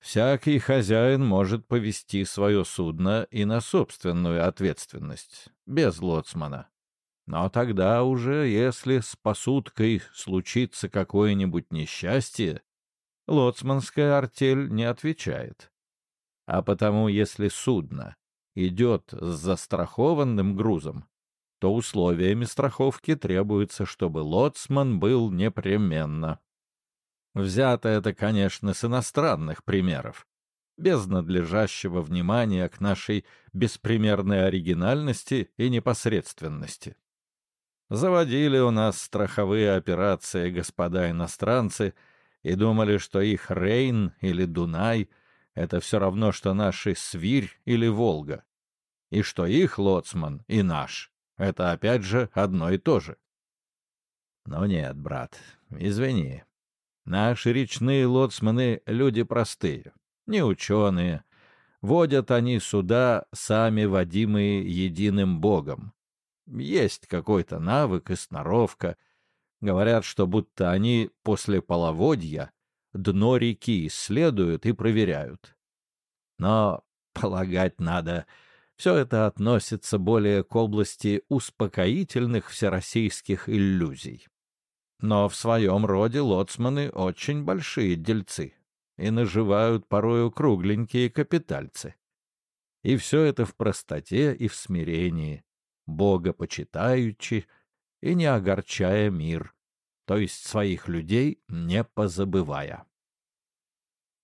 Всякий хозяин может повести свое судно и на собственную ответственность, без лоцмана. Но тогда уже, если с посудкой случится какое-нибудь несчастье, лоцманская артель не отвечает. А потому, если судно идет с застрахованным грузом, то условиями страховки требуется, чтобы лоцман был непременно. Взято это, конечно, с иностранных примеров, без надлежащего внимания к нашей беспримерной оригинальности и непосредственности. Заводили у нас страховые операции господа иностранцы и думали, что их Рейн или Дунай — это все равно, что наши Свирь или Волга, и что их лоцман и наш — это опять же одно и то же. Но нет, брат, извини. Наши речные лоцманы — люди простые, не ученые. Водят они суда, сами водимые единым богом, есть какой-то навык и сноровка. Говорят, что будто они после половодья дно реки исследуют и проверяют. Но полагать надо, все это относится более к области успокоительных всероссийских иллюзий. Но в своем роде лоцманы очень большие дельцы и наживают порою кругленькие капитальцы. И все это в простоте и в смирении, Бога почитаючи и не огорчая мир, то есть своих людей не позабывая.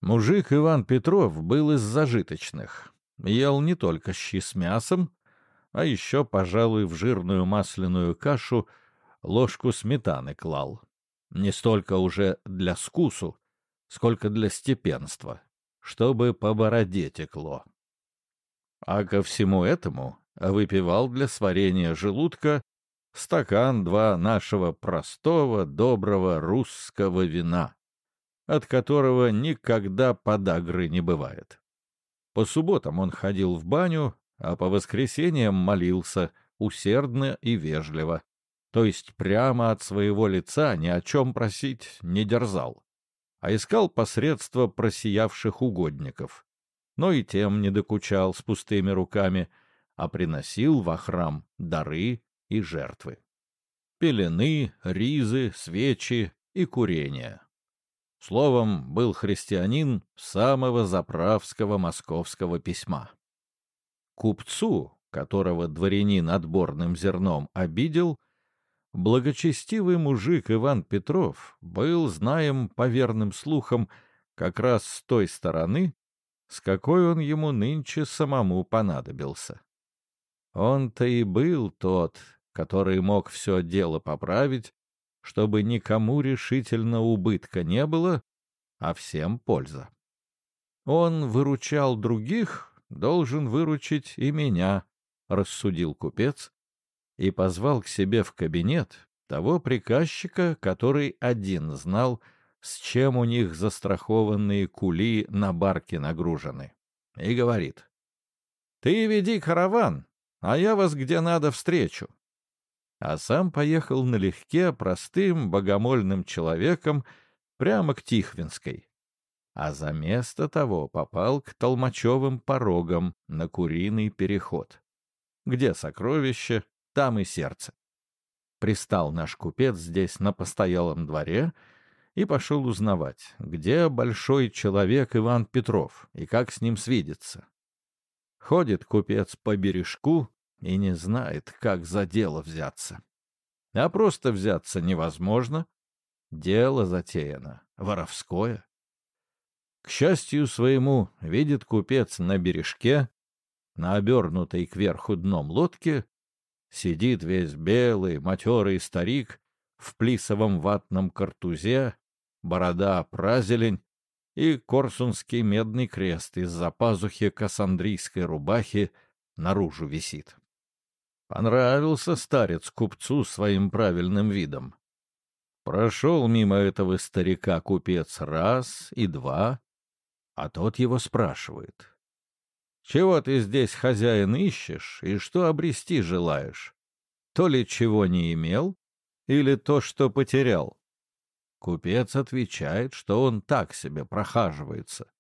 Мужик Иван Петров был из зажиточных. Ел не только щи с мясом, а еще, пожалуй, в жирную масляную кашу ложку сметаны клал. Не столько уже для скусу, сколько для степенства, чтобы по бороде текло. А ко всему этому выпивал для сварения желудка стакан-два нашего простого, доброго русского вина, от которого никогда подагры не бывает. По субботам он ходил в баню, а по воскресеньям молился усердно и вежливо, то есть прямо от своего лица ни о чем просить не дерзал, а искал посредства просиявших угодников, но и тем не докучал с пустыми руками, а приносил во храм дары и жертвы. Пелены, ризы, свечи и курение. Словом, был христианин самого заправского московского письма. Купцу, которого дворянин отборным зерном обидел, благочестивый мужик Иван Петров был, знаем по верным слухам, как раз с той стороны, с какой он ему нынче самому понадобился. Он-то и был тот, который мог все дело поправить, чтобы никому решительно убытка не было, а всем польза. Он выручал других, должен выручить и меня, — рассудил купец и позвал к себе в кабинет того приказчика, который один знал, с чем у них застрахованные кули на барке нагружены, и говорит, «Ты веди караван, а я вас где надо встречу а сам поехал налегке простым богомольным человеком прямо к Тихвинской. А за место того попал к Толмачевым порогам на Куриный переход. Где сокровище, там и сердце. Пристал наш купец здесь на постоялом дворе и пошел узнавать, где большой человек Иван Петров и как с ним свидеться. Ходит купец по бережку, и не знает, как за дело взяться. А просто взяться невозможно. Дело затеяно, воровское. К счастью своему, видит купец на бережке, на обернутой кверху дном лодке, сидит весь белый, матерый старик в плисовом ватном картузе, борода празелень и корсунский медный крест из-за пазухи кассандрийской рубахи наружу висит. Понравился старец купцу своим правильным видом. Прошел мимо этого старика купец раз и два, а тот его спрашивает. «Чего ты здесь, хозяин, ищешь и что обрести желаешь? То ли чего не имел, или то, что потерял?» Купец отвечает, что он так себе прохаживается.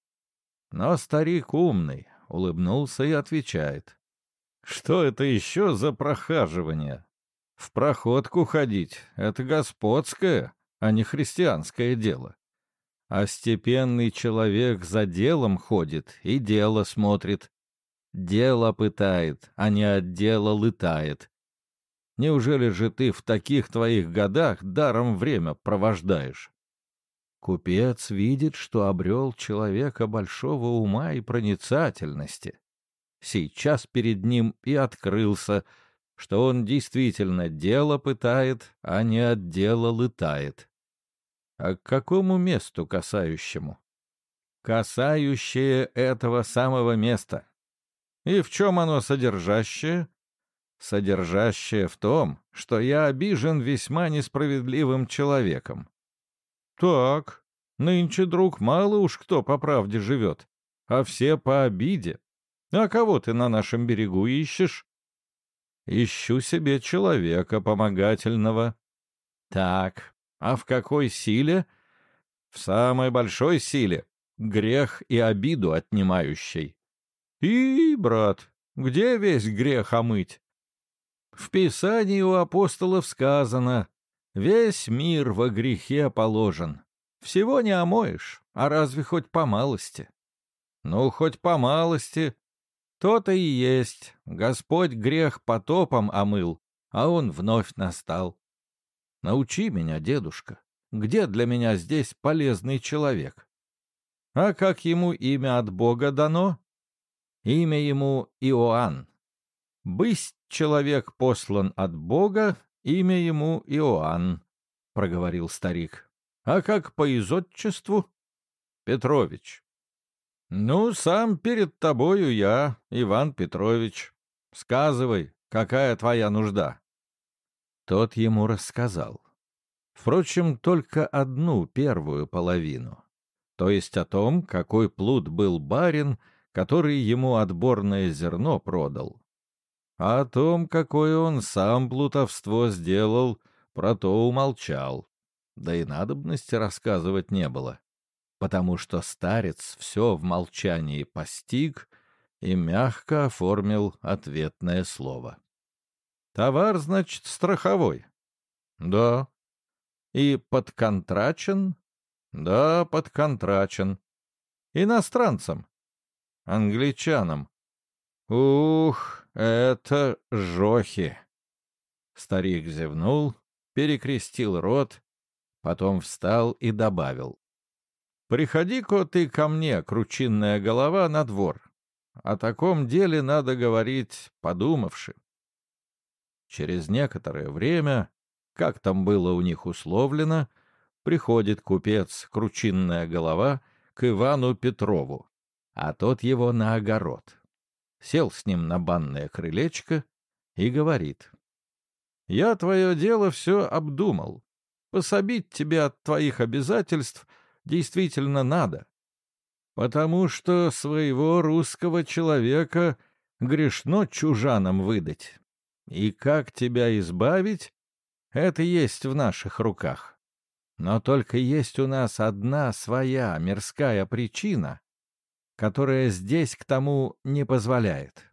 Но старик умный, улыбнулся и отвечает. Что это еще за прохаживание? В проходку ходить — это господское, а не христианское дело. А степенный человек за делом ходит и дело смотрит. Дело пытает, а не от дела лытает. Неужели же ты в таких твоих годах даром время провождаешь? Купец видит, что обрел человека большого ума и проницательности сейчас перед ним и открылся, что он действительно дело пытает, а не от дела лытает. А к какому месту касающему? Касающее этого самого места. И в чем оно содержащее? Содержащее в том, что я обижен весьма несправедливым человеком. Так, нынче, друг, мало уж кто по правде живет, а все по обиде. А кого ты на нашем берегу ищешь? Ищу себе человека помогательного. Так, а в какой силе? в самой большой силе, грех и обиду отнимающий. И, брат, где весь грех омыть? В Писании у апостолов сказано, весь мир во грехе положен. Всего не омоешь, а разве хоть по малости? Ну, хоть по малости. То-то и есть. Господь грех потопом омыл, а он вновь настал. Научи меня, дедушка, где для меня здесь полезный человек? А как ему имя от Бога дано? Имя ему Иоанн. Бысть человек послан от Бога, имя ему Иоанн, — проговорил старик. А как по изотчеству? Петрович. Ну, сам перед тобою я, Иван Петрович. Сказывай, какая твоя нужда? Тот ему рассказал. Впрочем, только одну первую половину. То есть о том, какой плут был барин, который ему отборное зерно продал. О том, какое он сам плутовство сделал, про то умолчал да и надобности рассказывать не было, потому что старец все в молчании постиг и мягко оформил ответное слово. «Товар, значит, страховой?» «Да». «И подконтрачен?» «Да, подконтрачен». «Иностранцам?» «Англичанам». «Ух, это жохи!» Старик зевнул, перекрестил рот Потом встал и добавил. «Приходи-ка ты ко мне, кручинная голова, на двор. О таком деле надо говорить, подумавши». Через некоторое время, как там было у них условлено, приходит купец, кручинная голова, к Ивану Петрову, а тот его на огород. Сел с ним на банное крылечко и говорит. «Я твое дело все обдумал. Пособить тебе от твоих обязательств действительно надо, потому что своего русского человека грешно чужанам выдать. И как тебя избавить, это есть в наших руках. Но только есть у нас одна своя мирская причина, которая здесь к тому не позволяет.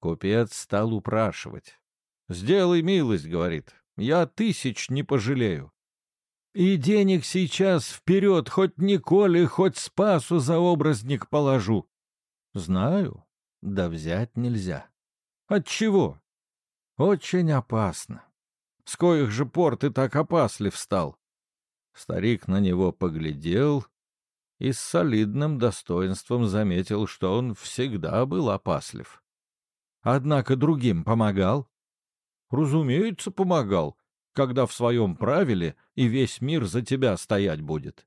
Купец стал упрашивать. «Сделай милость», — говорит, я тысяч не пожалею. И денег сейчас вперед хоть Николе, хоть Спасу за образник положу. Знаю, да взять нельзя. Отчего? Очень опасно. С коих же пор ты так опаслив стал? Старик на него поглядел и с солидным достоинством заметил, что он всегда был опаслив. Однако другим помогал. Разумеется, помогал, когда в своем правиле и весь мир за тебя стоять будет.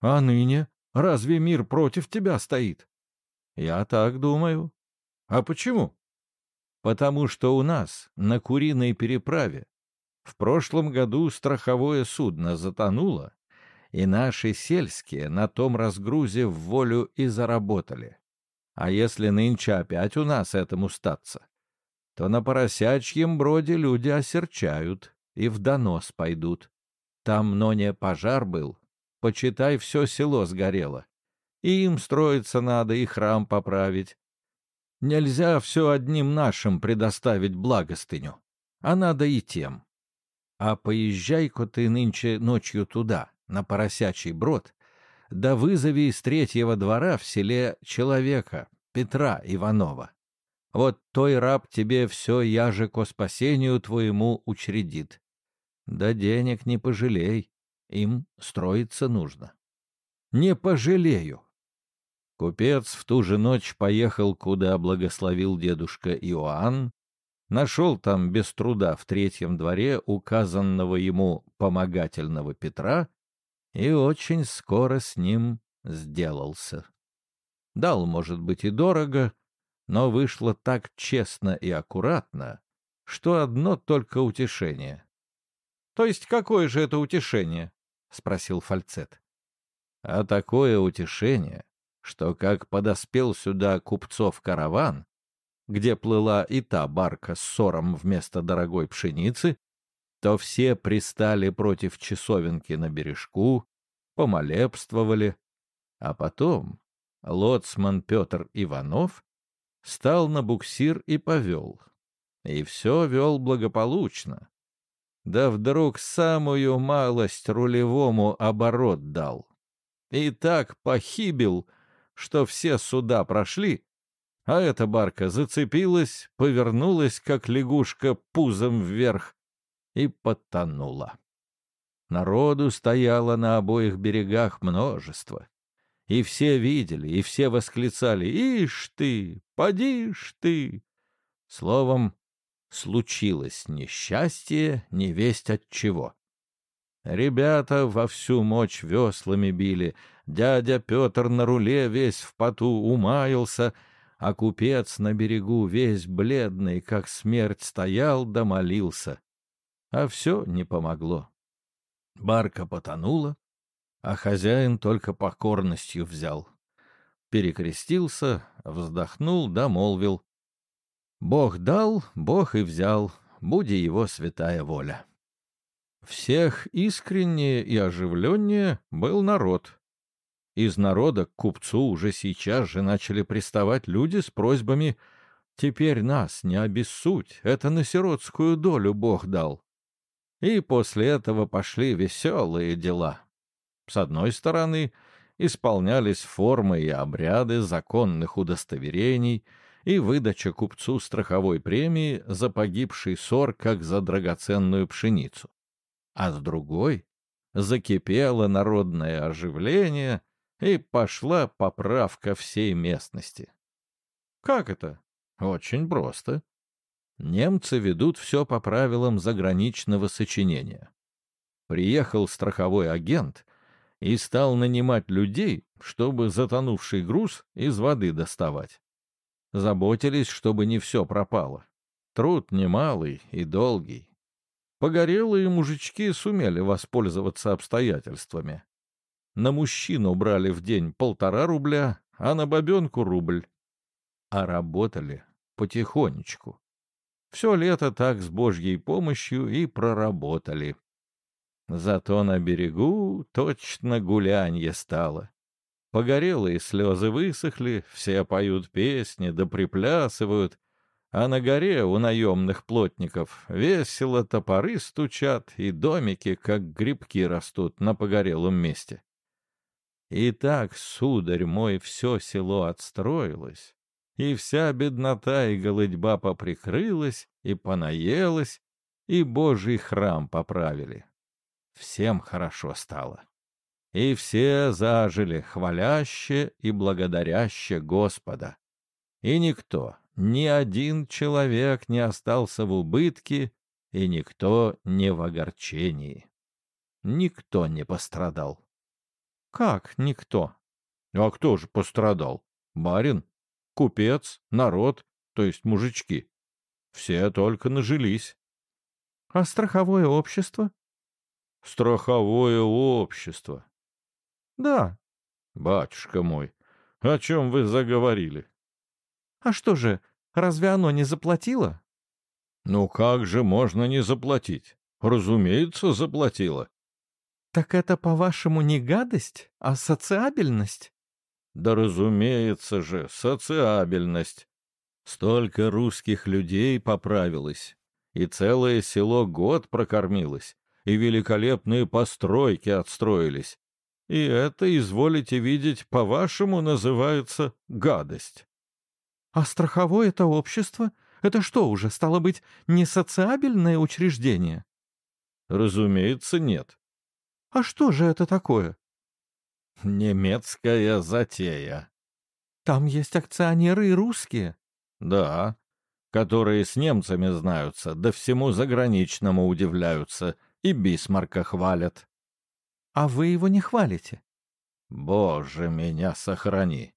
А ныне разве мир против тебя стоит? Я так думаю. А почему? Потому что у нас на Куриной переправе в прошлом году страховое судно затонуло, и наши сельские на том разгрузе в волю и заработали. А если нынче опять у нас этому статься, то на поросячьем броде люди осерчают и в донос пойдут. Там ноне пожар был, почитай, все село сгорело. И им строиться надо, и храм поправить. Нельзя все одним нашим предоставить благостыню, а надо и тем. А поезжай-ка ты нынче ночью туда, на поросячий брод, да вызови из третьего двора в селе человека, Петра Иванова. Вот той раб тебе все яже ко спасению твоему учредит. Да денег не пожалей, им строиться нужно. Не пожалею. Купец в ту же ночь поехал, куда благословил дедушка Иоанн, нашел там без труда в третьем дворе указанного ему помогательного Петра и очень скоро с ним сделался. Дал, может быть, и дорого, но вышло так честно и аккуратно, что одно только утешение. — То есть какое же это утешение? — спросил Фальцет. — А такое утешение, что как подоспел сюда купцов караван, где плыла и та барка с сором вместо дорогой пшеницы, то все пристали против часовенки на бережку, помолебствовали, а потом лоцман Петр Иванов стал на буксир и повел. И все вел благополучно. Да вдруг самую малость рулевому оборот дал. И так похибил, что все суда прошли, а эта барка зацепилась, повернулась, как лягушка, пузом вверх и потонула. Народу стояло на обоих берегах множество. И все видели, и все восклицали «Ишь ты! Подишь ты!» Словом, случилось несчастье, не весть от чего. Ребята во всю мощь веслами били, дядя Петр на руле весь в поту умаялся, а купец на берегу весь бледный, как смерть, стоял да молился. А все не помогло. Барка потонула, а хозяин только покорностью взял. Перекрестился, вздохнул да молвил. Бог дал, Бог и взял, буди его святая воля. Всех искреннее и оживленнее был народ. Из народа к купцу уже сейчас же начали приставать люди с просьбами «Теперь нас не обессудь, это на сиротскую долю Бог дал». И после этого пошли веселые дела. С одной стороны, исполнялись формы и обряды законных удостоверений и выдача купцу страховой премии за погибший сор, как за драгоценную пшеницу. А с другой закипело народное оживление, и пошла поправка всей местности. Как это? Очень просто. Немцы ведут все по правилам заграничного сочинения. Приехал страховой агент и стал нанимать людей, чтобы затонувший груз из воды доставать. Заботились, чтобы не все пропало. Труд немалый и долгий. Погорелые мужички сумели воспользоваться обстоятельствами. На мужчину брали в день полтора рубля, а на бабенку рубль. А работали потихонечку. Все лето так с Божьей помощью и проработали. Зато на берегу точно гулянье стало. Погорелые слезы высохли, все поют песни да приплясывают, а на горе у наемных плотников весело топоры стучат и домики, как грибки, растут на погорелом месте. И так, сударь мой, все село отстроилось, и вся беднота и голыдьба поприкрылась, и понаелась, и Божий храм поправили. Всем хорошо стало. И все зажили хваляще и благодаряще Господа. И никто, ни один человек не остался в убытке, и никто не в огорчении. Никто не пострадал. Как никто? А кто же пострадал? Барин? Купец, народ, то есть мужички. Все только нажились. — А страховое общество? — Страховое общество. — Да. — Батюшка мой, о чем вы заговорили? — А что же, разве оно не заплатило? — Ну как же можно не заплатить? Разумеется, заплатило. — Так это, по-вашему, не гадость, а социабельность? Да разумеется же, социабельность. Столько русских людей поправилось, и целое село год прокормилось, и великолепные постройки отстроились. И это, изволите видеть, по-вашему называется гадость. А страховое это общество? Это что уже, стало быть, не социабельное учреждение? Разумеется, нет. А что же это такое? Немецкая затея. Там есть акционеры и русские? Да, которые с немцами знаются, да всему заграничному удивляются и Бисмарка хвалят. А вы его не хвалите? Боже, меня сохрани.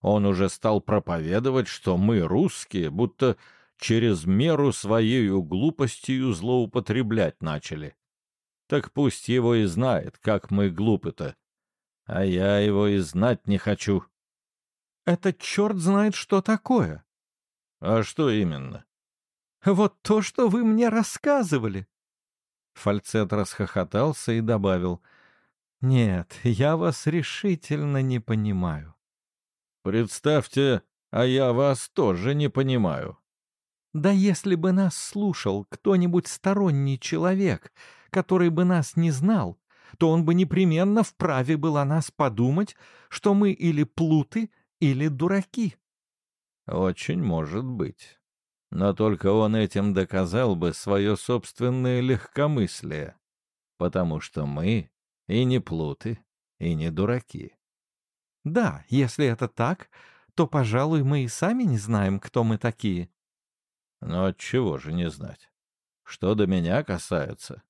Он уже стал проповедовать, что мы, русские, будто через меру своей глупостью злоупотреблять начали. Так пусть его и знает, как мы глупы-то, а я его и знать не хочу. Это черт знает, что такое. А что именно? Вот то, что вы мне рассказывали. Фальцет расхохотался и добавил. Нет, я вас решительно не понимаю. Представьте, а я вас тоже не понимаю. Да если бы нас слушал кто-нибудь сторонний человек, который бы нас не знал, то он бы непременно вправе был о нас подумать, что мы или плуты, или дураки. Очень может быть. Но только он этим доказал бы свое собственное легкомыслие, потому что мы и не плуты, и не дураки. Да, если это так, то, пожалуй, мы и сами не знаем, кто мы такие. Но чего же не знать? Что до меня касается,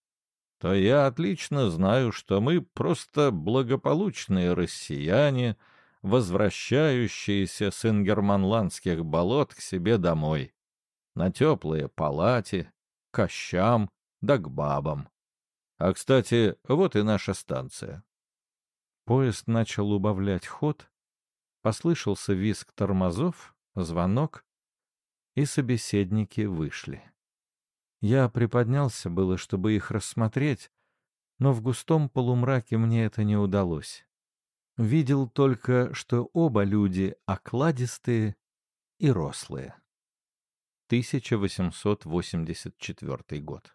то я отлично знаю, что мы просто благополучные россияне, возвращающиеся с ингерманландских болот к себе домой на теплые палати, к ощам да к бабам. А, кстати, вот и наша станция. Поезд начал убавлять ход, послышался визг тормозов, звонок, и собеседники вышли. Я приподнялся было, чтобы их рассмотреть, но в густом полумраке мне это не удалось. Видел только, что оба люди окладистые и рослые. 1884 год.